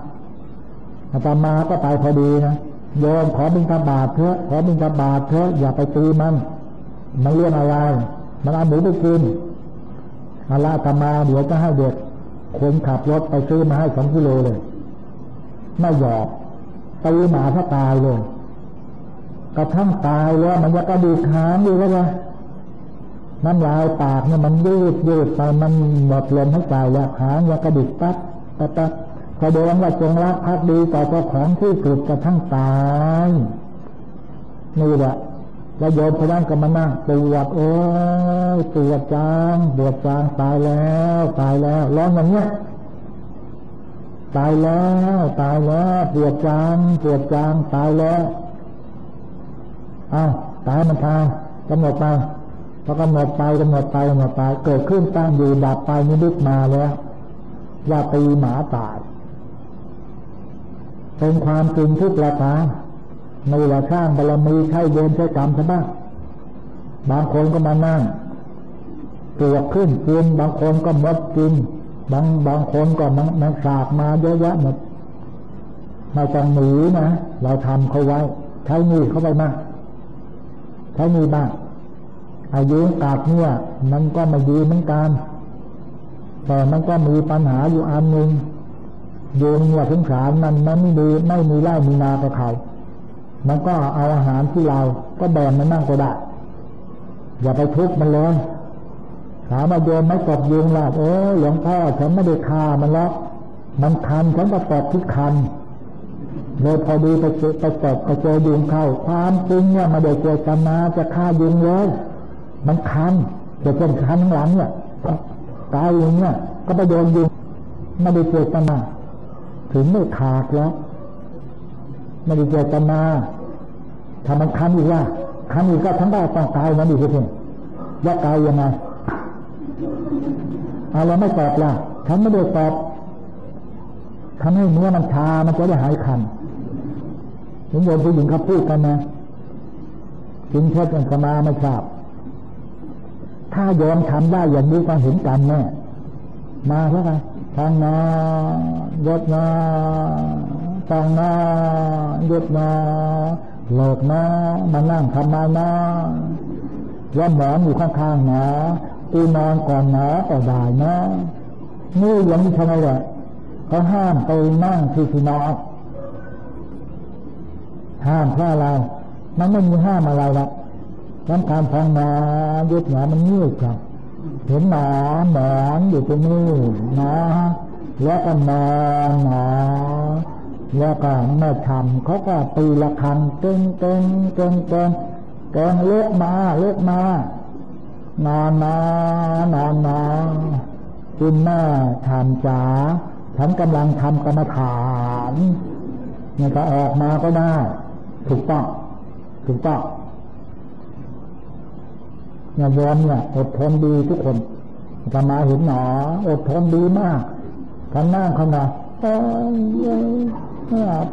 อาตมาก็ไปพอดีนะโยมขอบิณฑบาตเถอะขอบิณฑบาตเถอะอย่าไปตีมัน มันเรื่องอะไร มันเอาหมูไปกินอาลาตมาเดี๋ยวจะให้เด็กคนขับรถไปซื้อมาให้สองกิโลเลยไม่หยอกตีหมาถ้าตายเลย กระทั่งตายแล้วมันจะกระดูกขางอยู่แล้วไงน้ำลายปากเนี่ยมันยืดยืดไปมันหมดลมให้ตายแล้วหางยังกระดิกปั๊บปั๊บปั๊บแสดงว่าจงรักภักดีต่อเจ้าของที่สุดกระทั่งตายนี่แหละแล้วโยมพนันก็มานั่งปวดโอ้ยปวดจางปวดจางตายแล้วตายแล้วร้องอย่างเงี้ยตายแล้ว ตายแล้วปวดจางปวดจางตายแล้ว อ้าตายมันทางกำหนดไปพอกำหนดไปกำหนดไปกำหนดไป เกิดขึ้นตั้งอยู่ดับไปนิมิตมาแล้วว่าตีหมาตาย เป็นความจริงทุกประการในว่าสร้างบารมีใช้เดินใช้กรรมใช่ไหมบางคนก็มานั่งเกลือกขึ้นกินบางคนก็มดกินบางบางคนก็มันมันสากมาเยอะแยะหมดมาจังหนีนะ เราทำเขาไว้ ใช้นี่เขาไปมาก ใช้นี่บ้างอายุกาดเนี่ยมันก็มาดีเหมือนกันแต่มันก็มีปัญหาอยู่อันหนึ่งยุงเนี่ยสงสารมันมันไม่ดีไม่มีไร่มีนากับเขา มันก็เอาอาหารที่เราก็แบ่งมันนั่งก็ได้อย่าไปทุบมันเลยถามมาโยมไม่กดยุงล่ะเออหลวงพ่อฉันไม่ได้ฆ่ามันแล้วมันคันฉันก็ตอบที่คัน เลยพอดีไปเจอไปตอบไปเจอยุงเข้า ความจริงเนี่ยมาเด็กเจตนาจะฆ่ายุงเลยมันคันเดี๋ยวเป็นคันหลังเนี่ยตายอย่างเนี่ยก็ไปโดนยุงไม่ได้เจตนาถึงไม่ขาดแล้วไม่ได้เจตนาถ้ามันคันอีกว่าคันอีกก็ทั้งได้ต้องตายมันอีกทีว่าตายยังไงเอะไราไม่ตอบล่ะฉันไม่ได้ตอบทำให้เนื้อมันชา มันจะได้หายคัน ถึงโยมผู้หญิงเขาพูดกันนะถึงเท็จกันสมาไม่ทราบ ถ้ายอมทำได้อย่างนี้ก็เห็นกันแน่มาแล้วกันทางนายศนาฟังนาหยุดนาโลกนามานั่งทำมานาว่าหมอนอยู่ข้างๆนะตีนอนก่อนนะก็ได้นะนี่ยังมีทำไมวะเขาห้ามไปนั่งที่ที่นอน ห้ามเพราะอะไรมันไม่มีห้ามอะไรละน้ำการฟังนายุดหนามันเงียบครับ เห็นหนอหนอนอยู่ตรงนี้นะแล้วก็นอนหนอแล้วก็แม่ทำเขาก็ตีละครังเก่งเก่งเก่งเก่งเก่งเล็กมาเล็กมานอนนอนนอนนอนคุณแม่ทำจ๋าฉันกำลังทำกรรมฐานนี่ก็ออกมาก็ได้ ถูกต้องถูกต้องเนี่ยยอมเนี่ยอดทนดีทุกคนจะมาเห็นหนออดทนดีมากท่านนั่งเขามาโอ้ย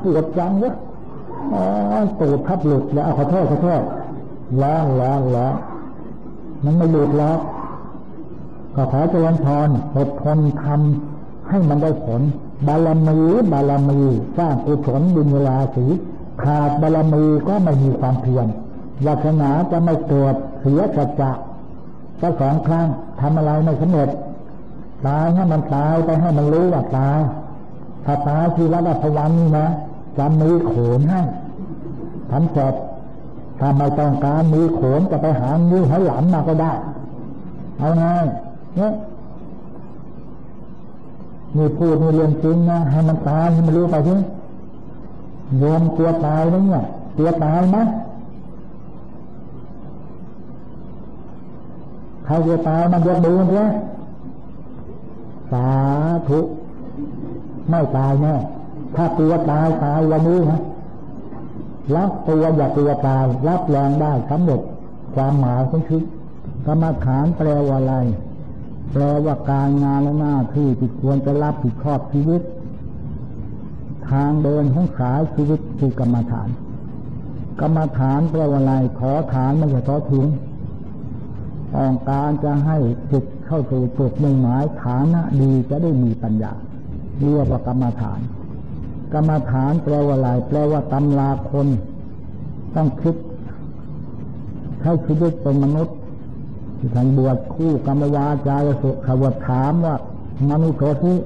ปวดจังวะอ๋อตูดทับหลุดแล้วขอโทษขอโทษล้วแล้วแล้วมันไม่หลุดแล้วก็ขอเจริญพรอดทนทำให้มันได้ผล บารมีบารมีสร้างกุศลบุญเวลาสี ขาดบารมีก็ไม่มีความเพียรวาสนาจะไม่เกิดเสียสัจจะก็สองครั้งทำอะไรไม่สำเร็จตายให้มันตายไปให้มันรู้ว่าตายถ้าตายทีละพวันนี่นะจะมีโขนให้ทำเสร็จถ้าไม่ต้องการมีโขนจะไปหานิ้วหหลังมาก็ได้ เอาไงเนี่ยมีพูดมีเรื่องจริงนะให้มันตายให้มันรู้ไปที โยมกลัวตายไหมเนี่ยกลัวตายไหมใครจะตายมันยกมือเลยสาธุไม่ตายแน่ถ้ากลัวตายตายวันนี้นะรับตัวอย่ากลัวตายรับแรงได้สำเร็จความหมายของชีวิตกรรมฐานแปลว่าอะไร แปลว่าการงานและหน้าที่ที่ควรจะรับผิดชอบชีวิต ทางเดินของสายชีวิตคือกรรมฐาน กรรมฐานแปลว่าอะไรขอฐานไม่ใช่ขอถึงต้องการจะให้จิตเข้าสู่จุดมุ่งหมายฐานะดีจะได้มีปัญญาเรียกว่ากรรมฐาน กรรมฐานแปลว่าอะไรแปลว่าตำราคน ต้องคิดให้ชีวิตเป็นมนุษย์ที่ท่านบวชคู่กรรมวาจาสุขวดถามว่ามนุษย์ที่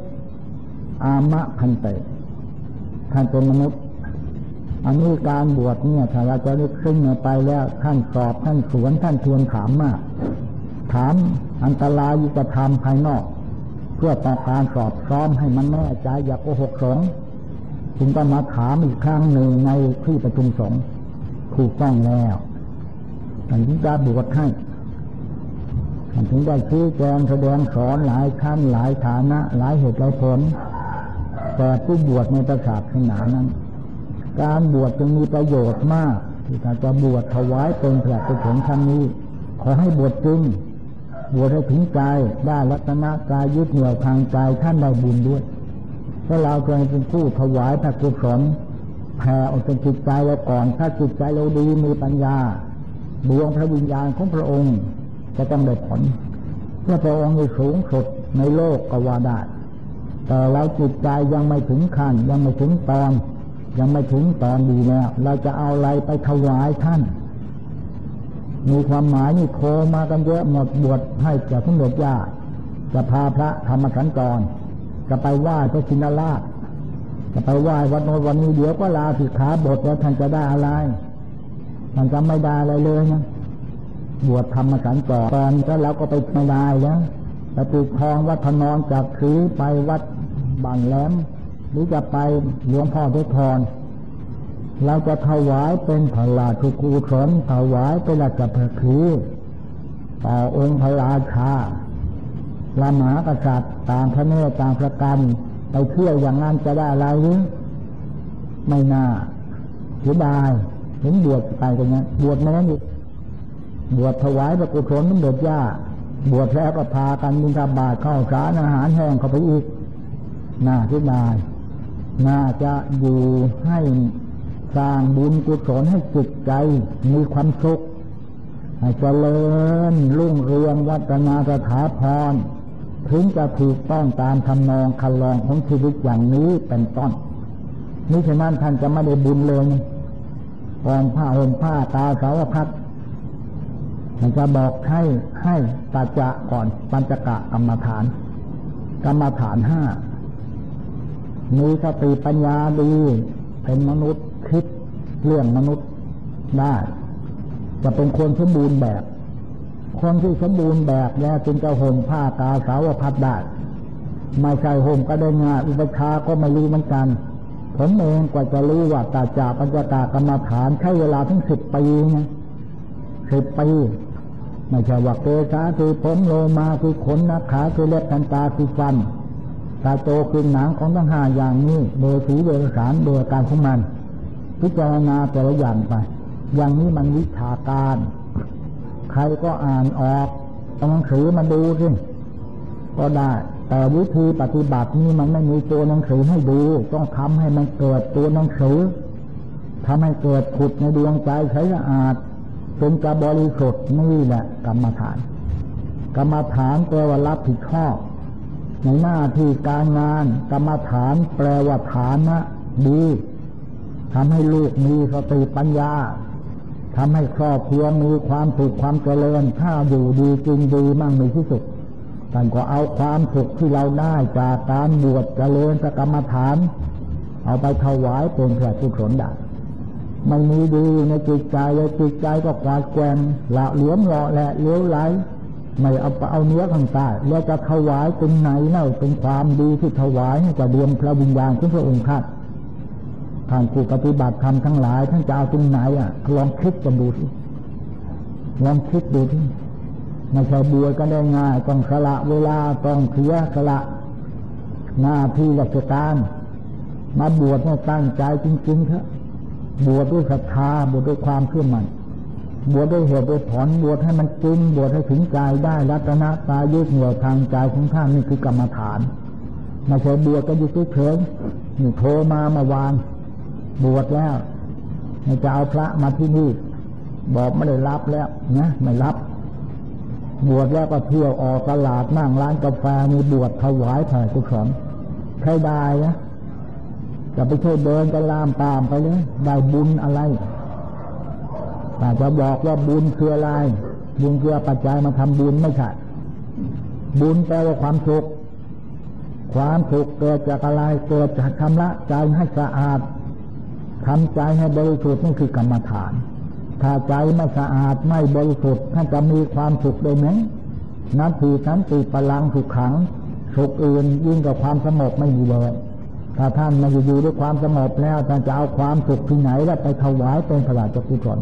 อามะพันเต ท่านเป็นมนุษย์ อันนี้การบวชเนี่ยถ้าเราจะได้ขึ้นไปแล้วท่านสอบท่านสวนท่านทวนถามมาก ถามอันตรายยุกธรรมภายนอก เพื่อต้อการสอบซ้อมให้มันแน่ใจอย่าโกหกสงจึงต้องมาถามอีกครั้งหนึ่งในที่ประชุมสงฆ์ถูกต้องแล้วท่านจึงจะบวชให้ท่านถึงได้ชี้แจงแสดงสอนหลายขั้นหลายฐานะ หลายเหตุหลายผล แต่ผู้บวชในประศาสนานั้น การบวชจึงมีประโยชน์มาก ที่ถ้าจะบวชถวายเป็นพระกุศลครั้งนี้ ขอให้บวชจริงบวชให้ถึงใจได้รัตนกายยึดเหนี่ยวทางใจท่านได้บุญด้วยถ้าเราเคยเป็นผู้ถวายพระกุศลแผ่ออกจากจิตใจเราก่อนถ้าจิตใจเราดีมีปัญญาดวงพระวิญญาณของพระองค์จะต้องได้ผลเพื่อพระองค์ในสูงสุดในโลกก็ว่าได้ แต่เราจิตใจยังไม่ถึงขั้น ยังไม่ถึงตอน ยังไม่ถึงตอนดีแล้ว เราจะเอาอะไรไปถวายท่าน มีความหมายนี่โทรมากันเยอะหมดบวชให้แก่สมเด็จย่าจะพาพระธรรมขันธ์ก่อนจะไปไหว้พระชินราชจะไปไหว้วันโนวันนี้เดี๋ยวก็ลาสิขาบทแล้วท่านจะได้อะไรมันจะไม่ได้อะไรเลยนะบวชธรรมขันธ์ก่อนตอนแล้วเราก็ไปไม่ได้แล้ว ไปติดทองวัดพนอนจากคือไปวัดบางแหลม หรือจะไปหลวงพ่อเทพรเราจะถวายเป็นพระราชุกูศลถวายเป็นราชพระคือต่อองค์พระราชาละหมากษัตริย์ต่างพระเนตรต่างพระกันไปเที่ยวอย่างนั้นจะได้อะไรหรือไม่น่าเสียดายเห็นบวชไปกันนี้บวชไม่นั้นอีกบวชถวายพระกุศลน้ำบวชย่า บวชแล้วก็พากันมินทบาทเข้าสารอาหารแห้งเข้าไปอีกน่าเสียดายน่าจะอยู่ให้สร้างบุญกุศลให้จิตใจมีความสุขให้เจริญรุ่งเรืองวัฒนาสถาพรถึงจะถูกต้องตามทำนองคันลองของชีวิตอย่างนี้เป็นต้นนี่ฉะนั้นท่านจะไม่ได้บุญเลยกองผ้าห่มผ้าตาสาวพัด มันจะบอกให้ให้ปัจจะก่อนปัญจกะกรรมฐาน กรรมฐานห้ามีสติปัญญาดี เป็นมนุษย์คิดเรื่องมนุษย์ได้ จะเป็นคนสมบูรณ์แบบ คนที่สมบูรณ์แบบแล้วจึงจะห่มผ้ากาสาวพัดได้ไม่ใช่ห่มก็ได้งานอุปชาก็ไม่รู้เหมือนกัน ผมเองกว่าจะรู้ว่าตาจากปัญจกากรรมฐานใช้เวลาทั้งสิบปีนะ สิบปีไม่ใช่ว่าเกษาคือผมโลมาคือขนนักขาคือเล็บทันตาคือฟันตาโตคือหนังของทั้งห้าอย่างนี้โดยสีโดยสารโดยการของมัน พิจารณาแต่ละอย่างไป อย่างนี้มันวิชาการ ใครก็อ่านออกเอาหนังสือมาดูสิก็ได้ แต่วิธีปฏิบัตินี้มันไม่มีตัวหนังสือให้ดู ต้องทำให้มันเกิดตัวหนังสือทำให้เกิดขุดในดวงใจใช้สะอาด เป็นจะบริสุทธิ์นี่แหละกรรมฐาน กรรมฐานแปลว่ารับผิดชอบ ในหน้าที่การงาน กรรมฐานแปลว่าฐานะดีทำให้ลูกมีสติปัญญาทำให้ครอบครัวมีความสุขความเจริญ ถ้าอยู่ดีจริงดีมั่งมีที่สุดท่านก็เอาความสุขที่เราได้จากการบวชเจริญกรรมฐาน เอาไปถวายเป็นพระกุศลได้ ไม่มีดีในจิตใจเลยจิตใจก็กวาดแกงละเหลือมหล่อแหละเลี้ยวไหลไม่เอาเอาเนื้อข้างใต้แล้วจะถวายตรงไหนเล่าเป็นความดีที่ถวายให้กับดวงพระวิญญาณของพระองค์ท่านท่านผู้ปฏิบัติธรรมทั้งหลายท่านจะเอาตรงไหนอะลองคิดกันดูสิลองคิดดูที่ไม่ใช่บวชก็ได้ง่ายต้องสละเวลาต้องเสียสละหน้าที่ราชการ มาบวชให้ตั้งใจจริงๆเถอะ บวชด้วยศรัทธาบวชด้วยความเชื่อมั่นบวชด้วยเหตุด้วยผลบวชให้มันจริงบวชให้ถึงใจได้รัตนะตายึดเหนี่ยวทางใจของท่านนี่คือกรรมฐานไม่ใช่บวชก็อยู่เฉยๆนี่โทรมามื่อวาน บวชแล้วจะเอาพระมาที่นี่บอกไม่ได้รับแล้วนะไม่รับบวชแล้วก็เที่ยวออกตลาดนั่งร้านกาแฟมีบวชถวายผ่านกุศลใช้ได้นะ จะไปช่วยเดินจะลามตามไปเลยได้บุญอะไรแต่จะบอกว่าบุญคืออะไร บุญคือปัจจัยมาทำบุญไม่ใช่บุญแปลว่าความสุข ความสุขเกิดจากอะไร เกิดจากชำระใจให้สะอาดทำใจให้บริสุทธิ์นี่คือกรรมฐาน ถ้าใจไม่สะอาดไม่บริสุทธิ์ท่านจะมีความสุขได้ไหมนับถือสันติพลังสุขขังสุขอื่นยิ่งกับความสงบไม่มีเลย ถ้าท่านมาอยู่ด้วยความสงบแล้วท่านจะเอาความสุขที่ไหนแล้วไปถวายเป็นพระราชกุศล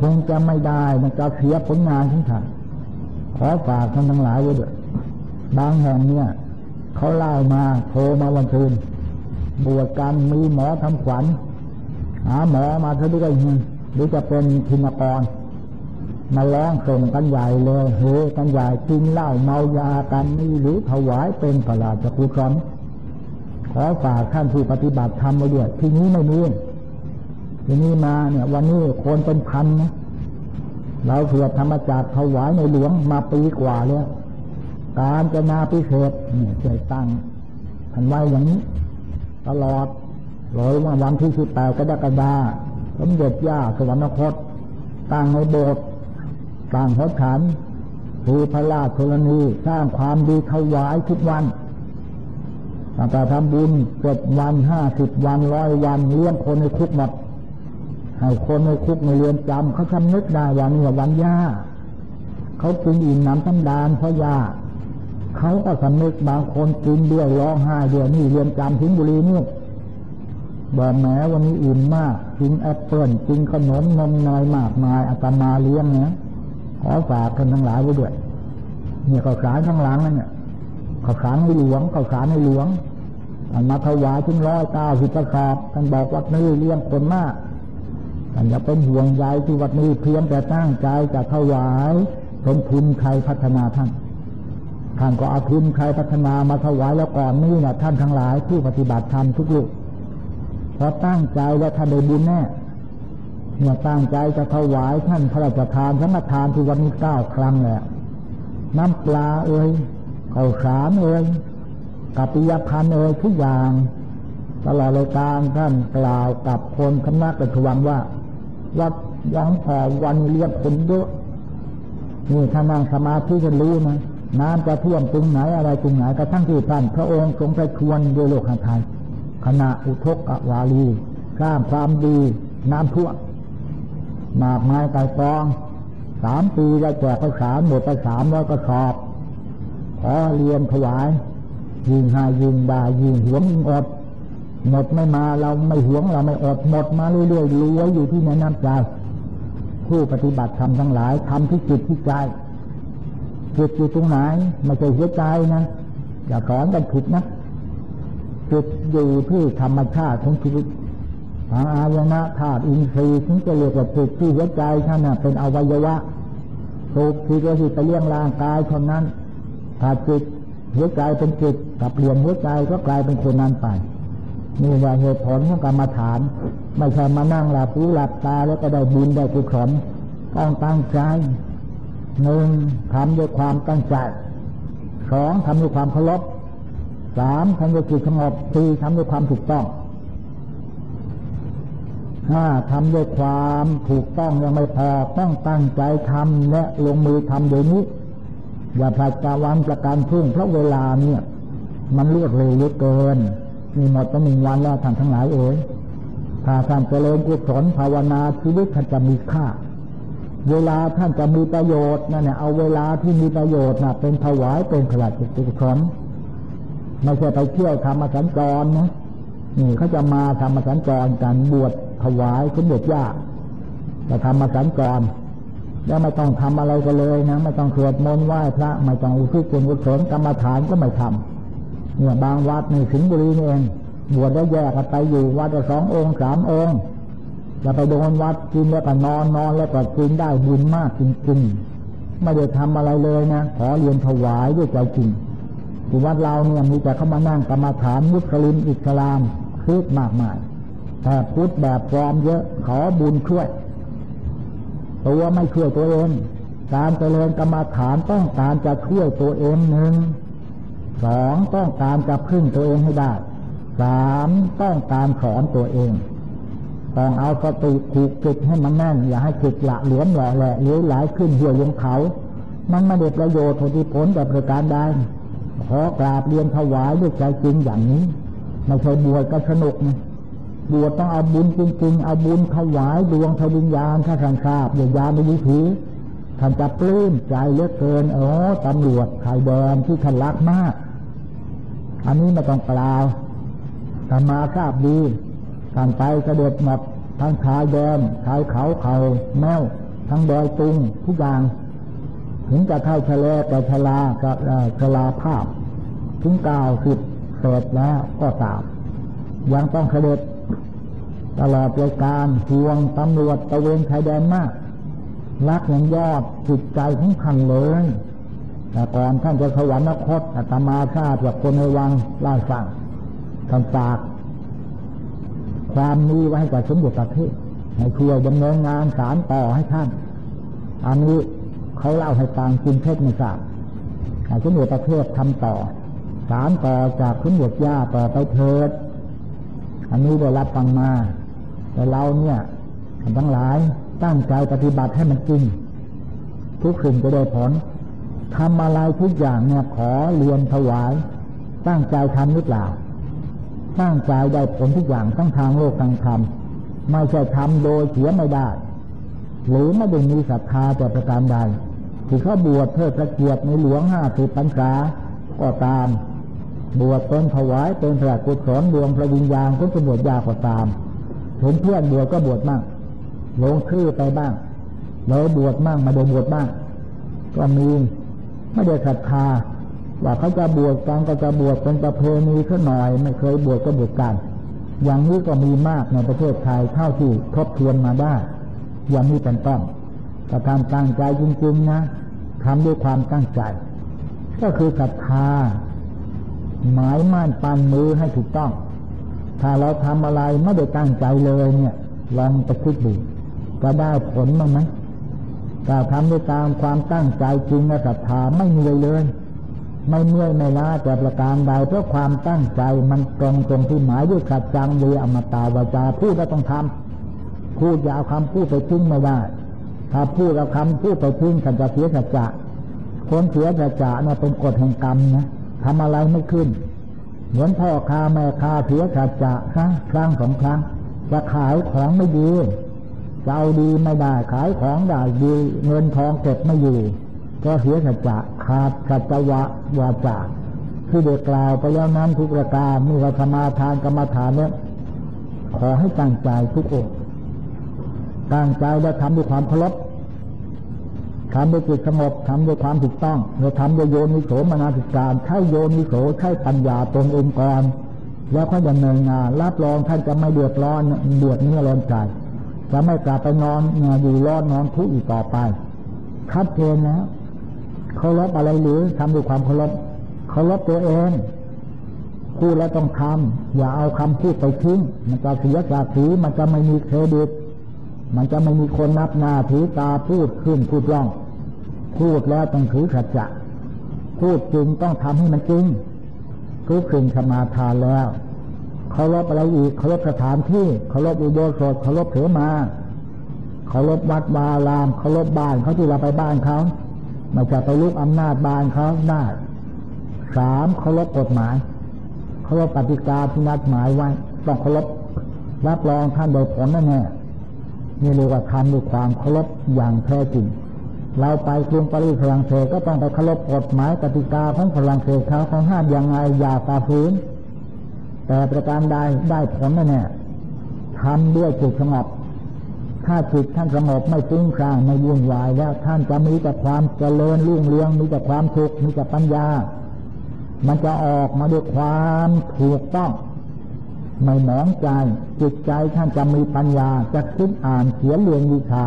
คงจะไม่ได้มันจะเสียผลงานของท่านขอฝากท่านทั้งหลายไว้ด้วยบางแห่งเนี่ยเขาเล่ามาโทรมาวันคืนบวชกันมีหมอทำขวัญหาหมอมาเท่าด้วยหรือจะเป็นพินกรมาร้องส่งกันใหญ่เลยเฮกันใหญ่กินเหล้าเมายากันนี่หรือถวายเป็นพระราชกุศล อฝากท่านผู้ปฏิบัติธรรมมาด้วยที่นี้ไม่มีทีนี้มาเนี่ย วันนี้คนเป็นพันนะเราเผื่อธรรมจักรถวายในหลวงมาปีกว่าแล้วการจะนาพิเศษเนี่ยใจตั้งทันไว้อย่างนี้ ตลอดเลยว่าวันที่สิบแปดกรกฎาสมเด็จย่าสวรรคตตั้งในโบสถ์ตั้งหอฉันคือพระราชธรณีสร้างความดีถวายทุกวัน แต่ทำบุญเจ็ดวันห้าสิบวันร้อยวันเลี้ยงคนในคุกหมดให้คนในคุกในเรือนจำเขาทำนึกได้วันนี้วันย่าเขากินอิ่มน้ำตั้งดานเพราะยาเขาก็สำนึกบางคนกินด้วยร้องไห้ด้วยนี่เรือนจำทิ้งบุรีนี่บอกแม้วันนี้อิ่มมากกินแอปเปิลกินขนมนมนายมากมายอาตมาเลี้ยงนะขอฝากคนทั้งหลายไว้ด้วยเนี่ยข้าสารทั้งหลังนั่นเนี่ย ข้าวสารในหลวงข้าวสารในหลวงท่านมาถวายถึงร้อยเก้าสิบกระสอบท่านบอกวัดนี้เลี้ยงคนมากท่านอย่าเป็นห่วงใยที่วัดนี้เพียงแต่ตั้งใจจะถวายเป็นทุนใครพัฒนาท่านท่านก็เอาทุนใครพัฒนามาถวายแล้วก่อนนี้นะท่านทั้งหลายผู้ปฏิบัติธรรมทุกลูกพอตั้งใจแล้วท่านได้บุญแน่เมื่อตั้งใจจะถวายท่านพระราชทานสังฆทานทุกวันนี้เก้าครั้งแล้วน้ำปลาเอ่ย ข้าวสารเอ่ยกัปปิยพันธ์เอ่ยทุกอย่างตลอดรายการท่านกล่าวกับคนคณะกระทรวงว่าวัดยังพอวันเรียกคนเยอะนี่ถ้านนั่งสมาธิจะรู้นะน้ำจะท่วมตรงไหนอะไรตรงไหนกระทั่งที่ท่านพระองค์ทรงไปชวนโดยโลกหาไทยขณะอุทกวาลีสร้างความดีน้ำท่วมมากไม้ไก่กองสามปีได้แจกข้าวสารหมดไปสามร้อยกระสอบ ขอเรียนถวาย ยิงหายิงด่ายิงหวงอดหมดไม่มาเราไม่หวงเราไม่อดหมดมาเรื่อยๆรวยอยู่ที่ในน้ำใจผู้ปฏิบัติธรรมทั้งหลายทำที่จิตที่ใจจิตอยู่ตรงไหนไม่ใช่หัวใจนะอย่าสอนกันผิดนะจิตอยู่ที่ธรรมชาติของชีวิตทางอายนะธาตุอินทรีย์ถึงจะเรียกว่าจิตที่หัวใจท่านเป็นอวัยวะสูบที่ก็ที่ไปเลี้ยงร่างกายเท่านั้น ถ้าจิตหัวใจเป็นจิตกับเปลี่ยนหัวใจก็กลายเป็นคนนั้นไปนี่ว่าเหตุผลของกรรมฐาน ไม่ใช่มานั่งหลับหูหลับตาแล้วก็ได้บุญได้กุศลต้องตั้งใจหนึ่งทำด้วยความตั้งใจสองทำด้วยความเคารพสามทำด้วยจิตสงบสี่ทำด้วยความถูกต้องห้าทำด้วยความถูกต้องยังไม่พอต้องตั้งใจทำและลงมือทำเดี๋ยวนี้ อย่าพลาดกาวันประการพุ่งเพราะเวลาเนี่ย มันรวดเร็วเยอะเกินมีหมดตั้งหนึ่งวันแล้วท่านทั้งหลายเอ๋ยถ้าท่านเจริญกุศลภาวนาชีวิตท่านจะมีค่า เวลาท่านจะมีประโยชน์นั่นเนี่ยเอาเวลาที่มีประโยชน์นะเป็นถวายเป็นขลัดจิตกุศลไม่ใช่ไปเที่ยวทำมาสัญจรนะนี่เขาจะมาทำมาสัญจรกันบวชถวายคุณบวชยากจะทำมาสัญจร แล้วไม่ต้องทำอะไรกันเลยนะไม่ต้องสวดมนต์ไหว้พระไม่ต้องอุทิศบุญกุศลกรรมฐานก็ไม่ทำเนี่ยบางวัดในสิงห์บุรีนี่เองบวชแล้แยกกันไปอยู่วัดละสององค์สามองค์จะไปโดนวัดกินแล้วก็นอนนอนแล้วก็กินได้บุญมากจริงๆไม่ได้ทำอะไรเลยนะขอเรียนถวายด้วยใจจริงที่วัดเราเนี่ยมีแต่เขามานั่งกรรมฐานมุสลิมอิสลามคริสมากมายแต่พุทธแบบปลอมเยอะขอบุญช่วย ตัวไม่ช่วยตัวเอง การเจริญกรรมฐานต้องการจะช่วยตัวเองหนึ่งสองต้องการจะพึ่งตัวเองให้ได้สามต้องการสอนตัวเองต้องเอาสติผูกจิตให้มันแน่น อย่าให้จิตละหลวมหล่อแหละเลี้ยวไหลขึ้นเหี่ยวลงเขา มันไม่ได้ประโยชน์ผลผลแต่ประการใดขอกราบเรียนถวายด้วยใจจริงอย่างนี้ไม่ใช่บวชก็สนุกนะ บวชต้องเอาบุญจริงๆ เอาบุญถวายดวงทวิญญาณถ้าท่านทราบอย่ายาไม่วิถีท่านจะปลื้มใจเลือกเกินเออตำรวจไทยแดนที่ท่านรักมาก อันนี้ไม่ต้องเปล่าธรรมาทราบดีท่านไปเด็จหมดทั้งชายแดนชายเขาเขาแมวทั้งดอยตุงทุกอย่างถึงจะเท่าทะเลแต่ชลาก็ชลาภาพ ถึงเก้าสิบเสร็จแล้วก็ตามยังต้องเสด็จ ตลอดรายการห่วงตำรวจตะเวนชายแดนมาก รักอย่างยอดจิตใจของท่านเลย แต่ก่อนท่านจะสวรรคตอาตมาทราบจากคนในวังเล่าฟังท่านฝาก ความนี้ไว้ให้กับสมเด็จประเทศให้ช่วยดำเนินงานสารต่อให้ท่าน อันนี้เขาเล่าให้ฟังจินเทศไม่ทราบให้สมเด็จประเทศทำต่อ สารต่อจากสมเด็จย่าต่อไปเถิด อันนี้ได้รับฟังมา แต่เราเนี่ยทั้งหลายตั้งใจปฏิบัติให้มันจริง ทุกสิ่งจะได้ผลทำอะไรทุกอย่างเนี่ยขอเรียนถวาย ตั้งใจทำหรือเปล่า ตั้งใจได้ผลทุกอย่างทั้งทางโลกทางธรรมไม่ใช่ทำโดยเสียไม่ได้ หรือไม่ได้มีศรัทธาแต่ประการใดที่เขาบวชเพื่อพระเกียรติในหลวงห้าสิบพรรษาก็ตาม บวชตนถวายเป็นพระกุศลดวงพระวิญญาณก็จะบวชยากกว่าตาม เห็นเพื่อนบวชก็บวชมั่งลงชื่อไปบ้างแล้วบวชมั่งมาโดยบวชบ้าง ก็มีไม่ได้ศรัทธาว่าเขาจะบวชกันก็จะบวชเป็นประเพณีขึ้นหน่อย ไม่เคยบวชก็บวชกัน อย่างนี้ก็มีมากในประเทศไทยเท่าที่ทบทวนมาได้ อย่างนี้เป็นต้นแต่การตั้งใจจริงๆนะทำด้วยความตั้งใจ ก็คือศรัทธาหมายมั่นปันมือให้ถูกต้อง ถ้าเราทำอะไรไม่ได้ตั้งใจเลยเนี่ย ลองไปคิดดูจะได้ผลมั้งไหมถ้าทำด้วยตามความตั้งใจจริงและศรัทธาไม่มีเลยเลย ไม่เมื่อยไม่ล้าแต่ประการใดเพราะความตั้งใจมันตรงตรงที่หมายด้วยขัดจังเลยอมตาวาจาพูดแล้วต้องทำพูดอย่าเอาคำพูดไปทิ้งไม่ได้ ถ้าพูดเอาคำพูดไปทิ้งกันจะเสียสัจจะคนเสียสัจจะเนี่ยเป็นกฎแห่งกรรมนะทำอะไรไม่ขึ้น เหมือนพ่อค้าแม่ค้าเสียสัจจะครั้งครั้งสองครั้ง จะขายของไม่ดีจะเอาดีไม่ได้ขายของได้ดีเงินทองเก็บไม่อยู่ก็เสียสัจจะขาดสัจวะวาจาที่เด็กกล่าวไปแล้วนั้นทุกประการมีวัฒมาทานกรรมฐานเนี่ยขอให้ตั้งใจทุกองตั้งใจและทำด้วยความเคารพ ทำด้วยจิตสงบทำด้วยความถูกต้องเราทำด้วยโยนิโสมนาสิการใช้โยนิโสใช้ปัญญาตรงองค์กรแล้วค่อยดำเนินงานรับรองท่านจะไม่เดือดร้อนเดือดเนื้อร้อนใจจะไม่กลับไปนอนอยู่ร้อนนอนทุกข์อีกต่อไปชัดเจนแล้วเคารพอะไรหรือทำด้วยความเคารพเคารพตัวเองพูดแล้วต้องทำอย่าเอาคำพูดไปทิ้งมันจะเสียจากถือมันจะไม่มีเครดิต มันจะไม่มีคนนับหน้าถือตาพูดขึ้นพูดร่อง พูดแล้วต้องถือขัดจะพูดจริงต้องทำให้มันจริงทุกสิ่งสมาทานแล้วเคารพอะไรอีกเคารพสถานที่เคารพอุโบสถเคารพเถมาเคารพวัดวารามเคารพบ้านเขาที่เราไปบ้านเขาไม่จะไปลุกอำนาจบ้านเขาได้สามเคารพกฎหมายเคารพปฏิกาที่นัดหมายไว้ต้องเคารพรับรองท่านโดยผลแน่แน่ นี่เรียกว่าทำด้วยความเคารพอย่างแท้จริง เราไปกรุงปารีสฝรั่งเศสก็ต้องไปเคารพกฎหมายกติกาของฝรั่งเศสเขาของห้ามยังไงอย่าฝ่าฝืนแต่ประการใดได้ผลแน่ทำด้วยจิตสงบถ้าจิตท่านสงบไม่ฟุ้งซ่านไม่วุ่นวายแล้วท่านจะมีแต่ความเจริญรุ่งเรืองมีแต่ความสุขมีแต่ปัญญา มันจะออกมาด้วยความถูกต้อง ไม่หมองใจจิตใจท่านจะมีปัญญาจะคิดอ่านเขียนเรียนวิชา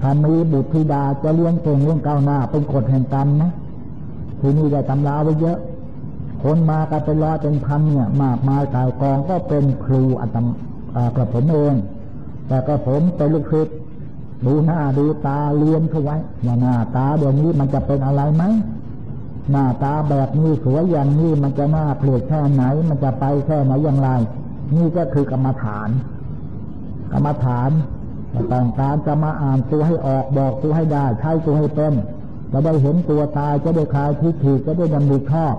ถ้ามีบุตรธิดาจะเลี้ยงเก่งเลี้ยงก้าวหน้า เป็นกฎแห่งกรรมนะทีนี้ได้ตำราไว้เยอะ คนมากันเป็นร้อยเป็นพันเนี่ย มากมายกายกองก็เป็นครูอัตมกระผมเองแต่กระผมเป็นลูกศิษย์ดูหน้าดูตาเรียนเขาไว้ว่าหน้าตาเดี๋ยวนี้มันจะเป็นอะไรไหมหน้าตาแบบนี้สวยอย่างนี้มันจะน่าเกลียดแค่ไหน มันจะไปแค่ไหนอย่างไร นี่ก็คือกรรมฐาน กรรมฐานต้องการจะมาอ่านตัวให้ออกบอกตัวให้ได้ใช้ตัวให้เป็นจะได้เห็นตัวตายจะได้คลายทิฏฐิจะได้ดำริชอบ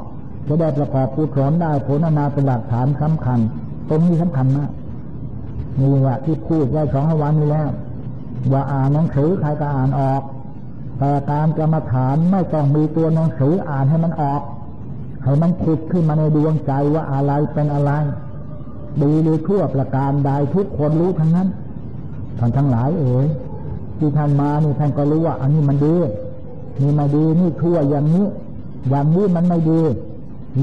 จะได้ประกอบกุศลได้ผลนาเป็นหลักฐานสำคัญ ตรงนี้สำคัญมากนี่แหละที่พูดไว้สองวันนี้แล้ว ว่าอ่านหนังสือใครก็อ่านออก แต่การกรรมฐานไม่ต้องมีตัวหนังสืออ่านให้มันออกให้มันผุดขึ้นมาในดวงใจว่าอะไรเป็นอะไร ดีหรือชั่วประการใดทุกคนรู้ทั้งนั้นท่านทั้งหลายเอ๋ยที่ท่านมานี่ท่านก็รู้ว่า อันนี้มันดีนี่ไม่ดีนี่ชั่วอย่างนี้ อย่างนี้มันไม่ดี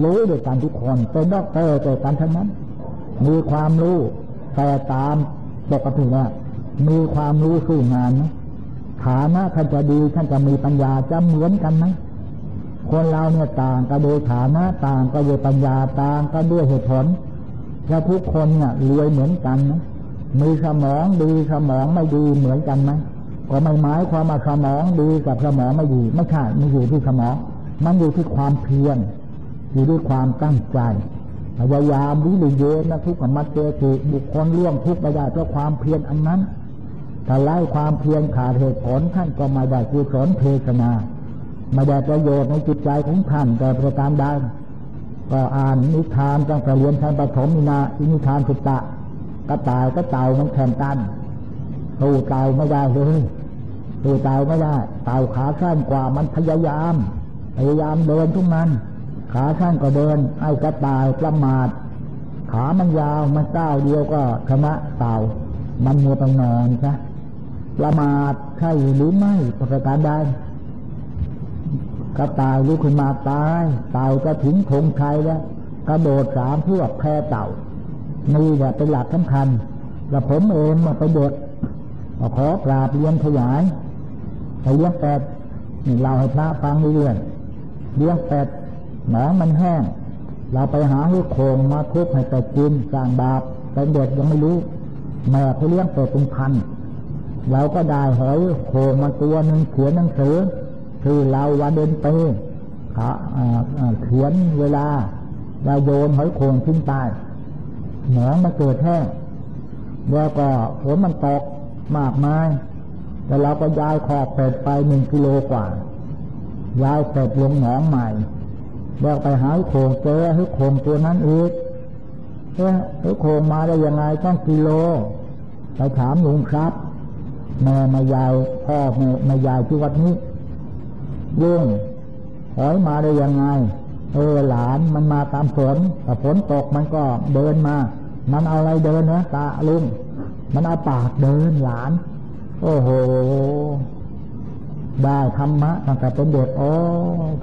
รู้ด้วยกันทุกคนเป็นด็อกเตอร์ด้วยกันทั้งนั้น มีความรู้แต่ตามปกติเนี่ยมีความรู้สู้งานนะฐานะท่านจะดีท่านจะมีปัญญาจะเหมือนกันไหมคนเราเนี่ยต่างกันโดยฐานะต่างกันโดยปัญญาต่างกันด้วยเหตุผล แลทุกคนเนี่ยรวยเหมือนกันนะมีสมองดีสมองไม่ดีเหมือนกันไหมก็ไม่หมายความว่าสมองดีกับสมองไม่ดีไม่ใช่มันอยู่ที่สมอง มันอยู่ที่ความเพียรอยู่ด้วยความตั้งใจพยายามวิริยนะทุกขมัดเจติบุคคลร่วมทุกข์ไม่ได้เพราะความเพียรอันนั้นถ้าไล่ความเพียรขาดเหตุผลท่านก็ไม่ได้กุศลเทศนาไม่ได้ประโยชน์ในจิตใจของท่านแต่ประการใด ก็อ่านนิทานตั้งแต่เรียนชั้นประถมนินานิทานสุตตะกระต่ายก็เต่ามันแข่งกันตู้เต่าไม่ได้เลยตู้เต่าไม่ได้เต่าขาสั้นกว่ามันพยายาม พยายามเดินทุกมัน ขาสั้นก็เดินไอ้กระต่ายประมาท ขามันยาวมันก้าวเดียวก็ชนะเต่ามันมัวไปนอนใช่ประมาทใช่หรือไม่ประการใด กระต่ายลุกขึ้นมาตาย เต่าจะถึงธงชัยแล้วกระโดดสามเพื่อแพ้เต่านี่แหละเป็นหลักสำคัญแล้วผมเองมาไปเด็กขอกราบเรียนถวายไปเลี้ยงเป็ดนี่เราให้พระฟังเรื่อยเลี้ยงเป็ดหนองมันแห้ง เราไปหาให้โคงมาทุบให้เป็ดกินสร้างบาปเป็นเด็กยังไม่รู้ แม่เขาเลี้ยงเป็ดเป็นพันเราก็ได้หอยโคงมาตัวหนึ่งเขียนหนังสือ คือเราวันเดินไปเขียนเวลาเราโยนหอยโคงทิ้งใต้หนองมันเกิดแห้งแล้วก็ฝนมันตกมากมายแต่เราก็ย้ายขอบเป็ดไปหนึ่งกิโลกว่า ย้ายเป็ดลงหนองใหม่แล้วไปหาโคงเจอให้โคงตัวนั้นอีกเอ๊ะโคงมาได้ยังไงต้องกิโล ไปถามลวงครับ แม่มายายพ่อแม่มายายที่วัดนี้ ยุ่งหอยมาได้ยังไง เออหลานมันมาตามฝนแต่ฝนตกมันก็เดินมา มันเอาอะไรเดินนะตาลุงมันเอาปากเดินหลาน โอ้โห ได้ธรรมะตั้งแต่เป็นเด็กโอ้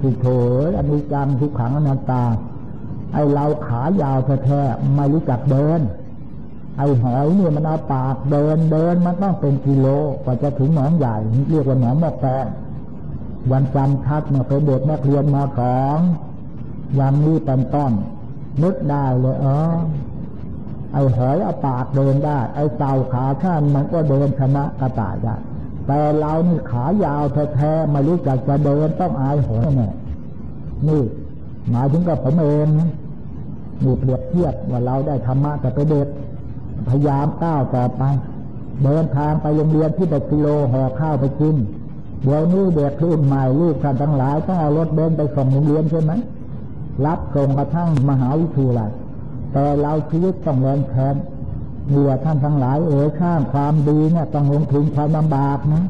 ที่เถยอันนี้จังทุกขังอนัตตา ไอเราขายาวแท้ๆไม่รู้จักเดินไอหอยเนี่ยมันเอาปากเดินเดินมันต้องเป็นกิโลกว่าจะถึงหนองใหญ่เรียกว่าหนองหมอกแปง วันจำชัดมื่อเป็นเด็กนักเรียนมาสองยังนี้เป็นต้นนึกได้เลยเออไอหอยเอาปากเดินได้ ไอเต่าขาข้านมันก็เดินชนะกระต่ายได้แต่เรานี่ขายาวแท้ๆไม่รู้จักจะเดินต้องอายหอยเนี่ยนี่หมายถึงกับผมเองนี่เปรียบเทียบว่าเราได้ธรรมะแต่ไปเด็กพยายามก้าวต่อไป เดินทางไปโรงเรียนที่เด็กกิโลห่อข้าวไปกิน เดี๋ยวนี้เด็กรุ่นใหม่ลูกท่านทั้งหลายต้องเอารถเดินไปส่งโรงเรียนใช่ไหมรับส่งกระทั่งมหาวิทยาลัยแต่เราชีวิตต้องแรงแทนนี่ว่าท่านทั้งหลายเอ๋ยข้างความดีเนี่ยต้องลงทุนความลำบากนะ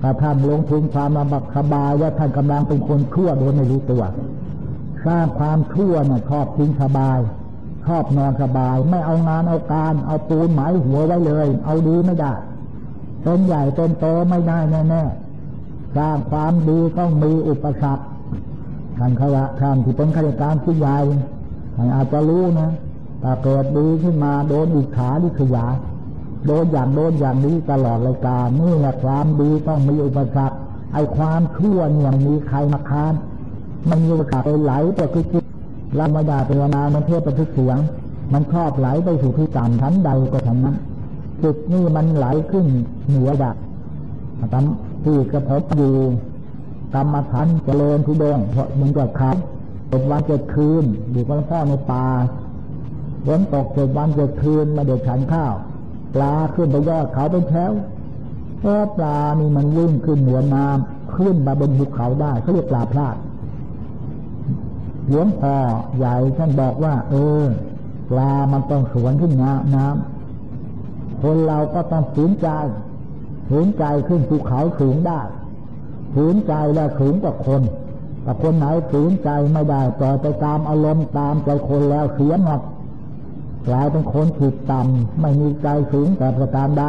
ถ้าท่านลงทุนความลำบากสบายว่าท่านกำลังเป็นคนชั่วโดยไม่รู้ตัวสร้างความชั่วเนี่ยชอบทิ้งสบายชอบนอนสบาย ไม่เอางานเอาการ เอาปูนหมายหัวไว้เลย เอาดีไม่ได้เป็นใหญ่เป็นโตไม่ได้แน่ๆ สร้างความดีต้องมีอุปสรรคท่านขยะท่านที่เป็นข้าราชการผู้ใหญ่ท่านอาจจะรู้นะแต่เกิดดีขึ้นมาโดนอิจฉาลิขยาโดนอย่างโดนอย่างนี้ตลอดรายการนี่แหละความดีต้องมีอุปสรรคไอ้ความชั่วเนี่ยมีใครมาค้านมันมีโอกาสไปไหลไปคือจิตเราม่ได้เป็นนามันเทพประทุเสียง มันชอบไหลไปสู่ที่ต่ำชั้นใดก็ชั้นนั้นจิตนี่มันไหลขึ้นเหนือดักตาม ที่กระผมอยู่กรรมฐานเจริญทุดงเพราะมันก็ขาดเจ็ดวันเจ็ดคืนอยู่กับพ่อในป่าฝนตกเจ็ดวันเจ็ดคืนมาเด็ดฉันข้าว ปลาขึ้นไปยอดเขาเป็นแถวเพราะปลานี่มันวิ่งขึ้นเหนือน้ำขึ้นมาบนภูเขาได้เขาเรียกปลาพลาดหลวงพ่อใหญ่ท่านบอกว่า เออปลามันต้องสวนขึ้นน้ำน้ำคนเราก็ต้องฝืนใจ ฝืนใจขึ้นภูเขาสูงได้ฝืนใจแล้วฝืนกับคนแต่คนไหนฝืนใจไม่ได้ต่อไปตามอารมณ์ตามใจคนแล้วเสียหมดกลายเป็นคนผิดต่ำไม่มีใจสูงแต่ประการใด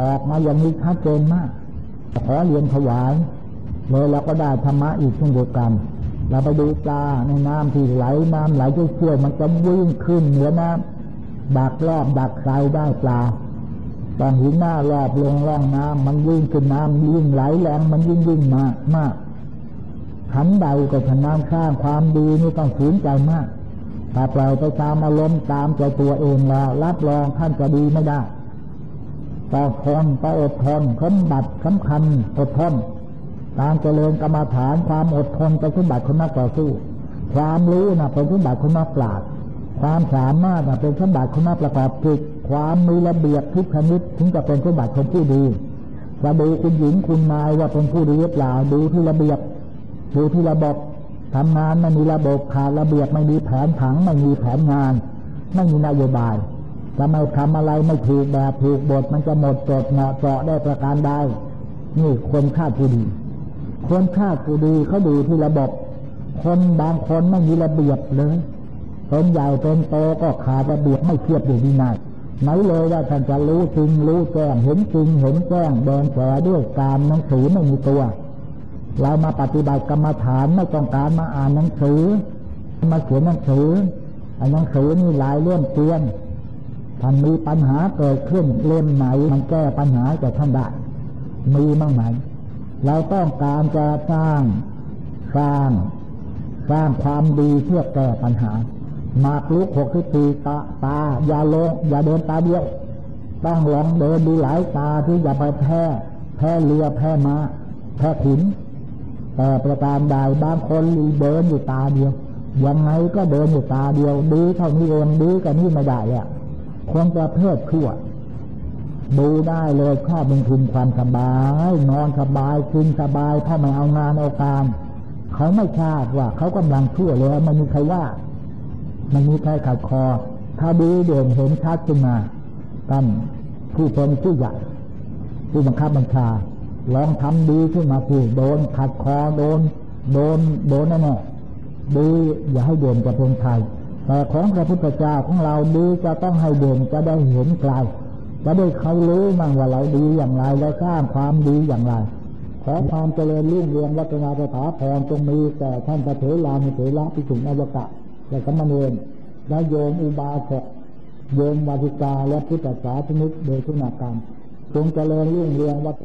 ออกมาอย่างนี้ชัดเจนมากขอเรียนถวายเลยเราก็ได้ธรรมะอีกเช่นเดียวกันเราไปดูปลาในน้ำที่ไหลน้ำไหลเชี่ยวมันจะวิ่งขึ้นเหนือน้ำดักรอบดักใส่ได้ปลา ตอนหินหน้ารอบลงร่องน้ำมันวิ่งขึ้นน้ำวิ่งไหลแรงมันยิ่งยิ่งมากมากขันใดก็ขันน้ำข้างความดีนี่ต้องฝืนใจมากถ้าเปล่อยไปตามอารมณ์ตามใจตัวเองแล้วรับรองท่านจะดีไม่ได้ต่อทนต่ออดทนสมบัติสำคัญอดทนการเจริญกรรมฐานความอดทนเป็นสมบัติคนนักต่อสู้ ความรู้นะเป็นสมบัติคนนักปราชญ์ความสามารถนะเป็นสมบัติคนนักประกอบจิต ความมีระเบียบทุกชนิดถึงจะเป็นสมบัติของผู้ดีจะดูคุณหญิงคุณนายว่าเป็นผู้ดีหรือเปล่าดูที่ระเบียบ ดูที่ระบบทำงานไม่มีระบบขาดระเบียบไม่มีแผนผังไม่มีแผนงาน ไม่มีนโยบายจะไม่ทำอะไรไม่ถูกแบบถูกบทมันจะหมดจดเหนาะเจาะได้ประการใดนี่คนฆ่าผู้ดี คนฆ่าผู้ดีเขาดูที่ระบบ คนบางคนไม่มีระเบียบเลยคนใหญ่เป็นโตก็ขาดระเบียบไม่เทียบอยู่ดีนาย ไหนเลยว่าท่านจะรู้จริงรู้แจ้งเห็นจริงเห็นแจ้งเดินแฉด้วยการหนังสือไม่มีตัว เรามาปฏิบัติกรรมฐานไม่ต้องการมาอ่านหนังสือ มาเขียนหนังสือไอ้หนังสือนี่หลายเรื่องเตือนท่านมีปัญหาเกิดขึ้นเล่มไหนมันแก้ปัญหาจะท่านได้มีมั่งไหมเราต้องการจะสร้างสร้างสร้างความดีเพื่อแก้ปัญหา มาปลุกหกสิบปีตาตา อย่าลง อย่าเดินตาเดียว ต้องลองเดินดูหลายตาที่อย่าไปแพ้ แพ้เรือแพ้มาแพ้ขุน แต่ประการใดบางคนเดินอยู่ตาเดียว ยังไงก็เดินอยู่ตาเดียวดีเท่านี้เองดีกันนี่ไม่ได้อะคนจะเพิดชั่วดูได้เลยชอบลงทุนความสบาย นอนสบายกินสบาย ถ้าไม่เอางานเอาการ เขาไม่ทราบว่าเขากำลังชั่วเลยมันมีใครว่า มันมีใครขัดคอ ถ้าดูเด่นเห็นชัดขึ้นมาท่านผู้เป็นผู้ใหญ่ผู้บังคับบัญชา ลองทำดีขึ้นมาผู้โดนขัดคอโดน โดนโดนแน่ๆดีอย่าให้เด่นจะเป็นไทยแต่ของพระพุทธเจ้าของเราดีจะต้องให้เด่นจะได้เห็นไกลจะได้เขารู้มั่งว่าเราดีอย่างไรและสร้างความดีอย่างไรขอความเจริญรุ่งเรืองวัฒนาสถาพรจงมีแต่ท่านพระเถรานุเถระพิสุนอวกะ และสมณเณรและโยมอุบาสกโยมวาสิกาและพุทธศาสนิกโดยทุนาการจงเจริญรุ่งเรืองวัฒ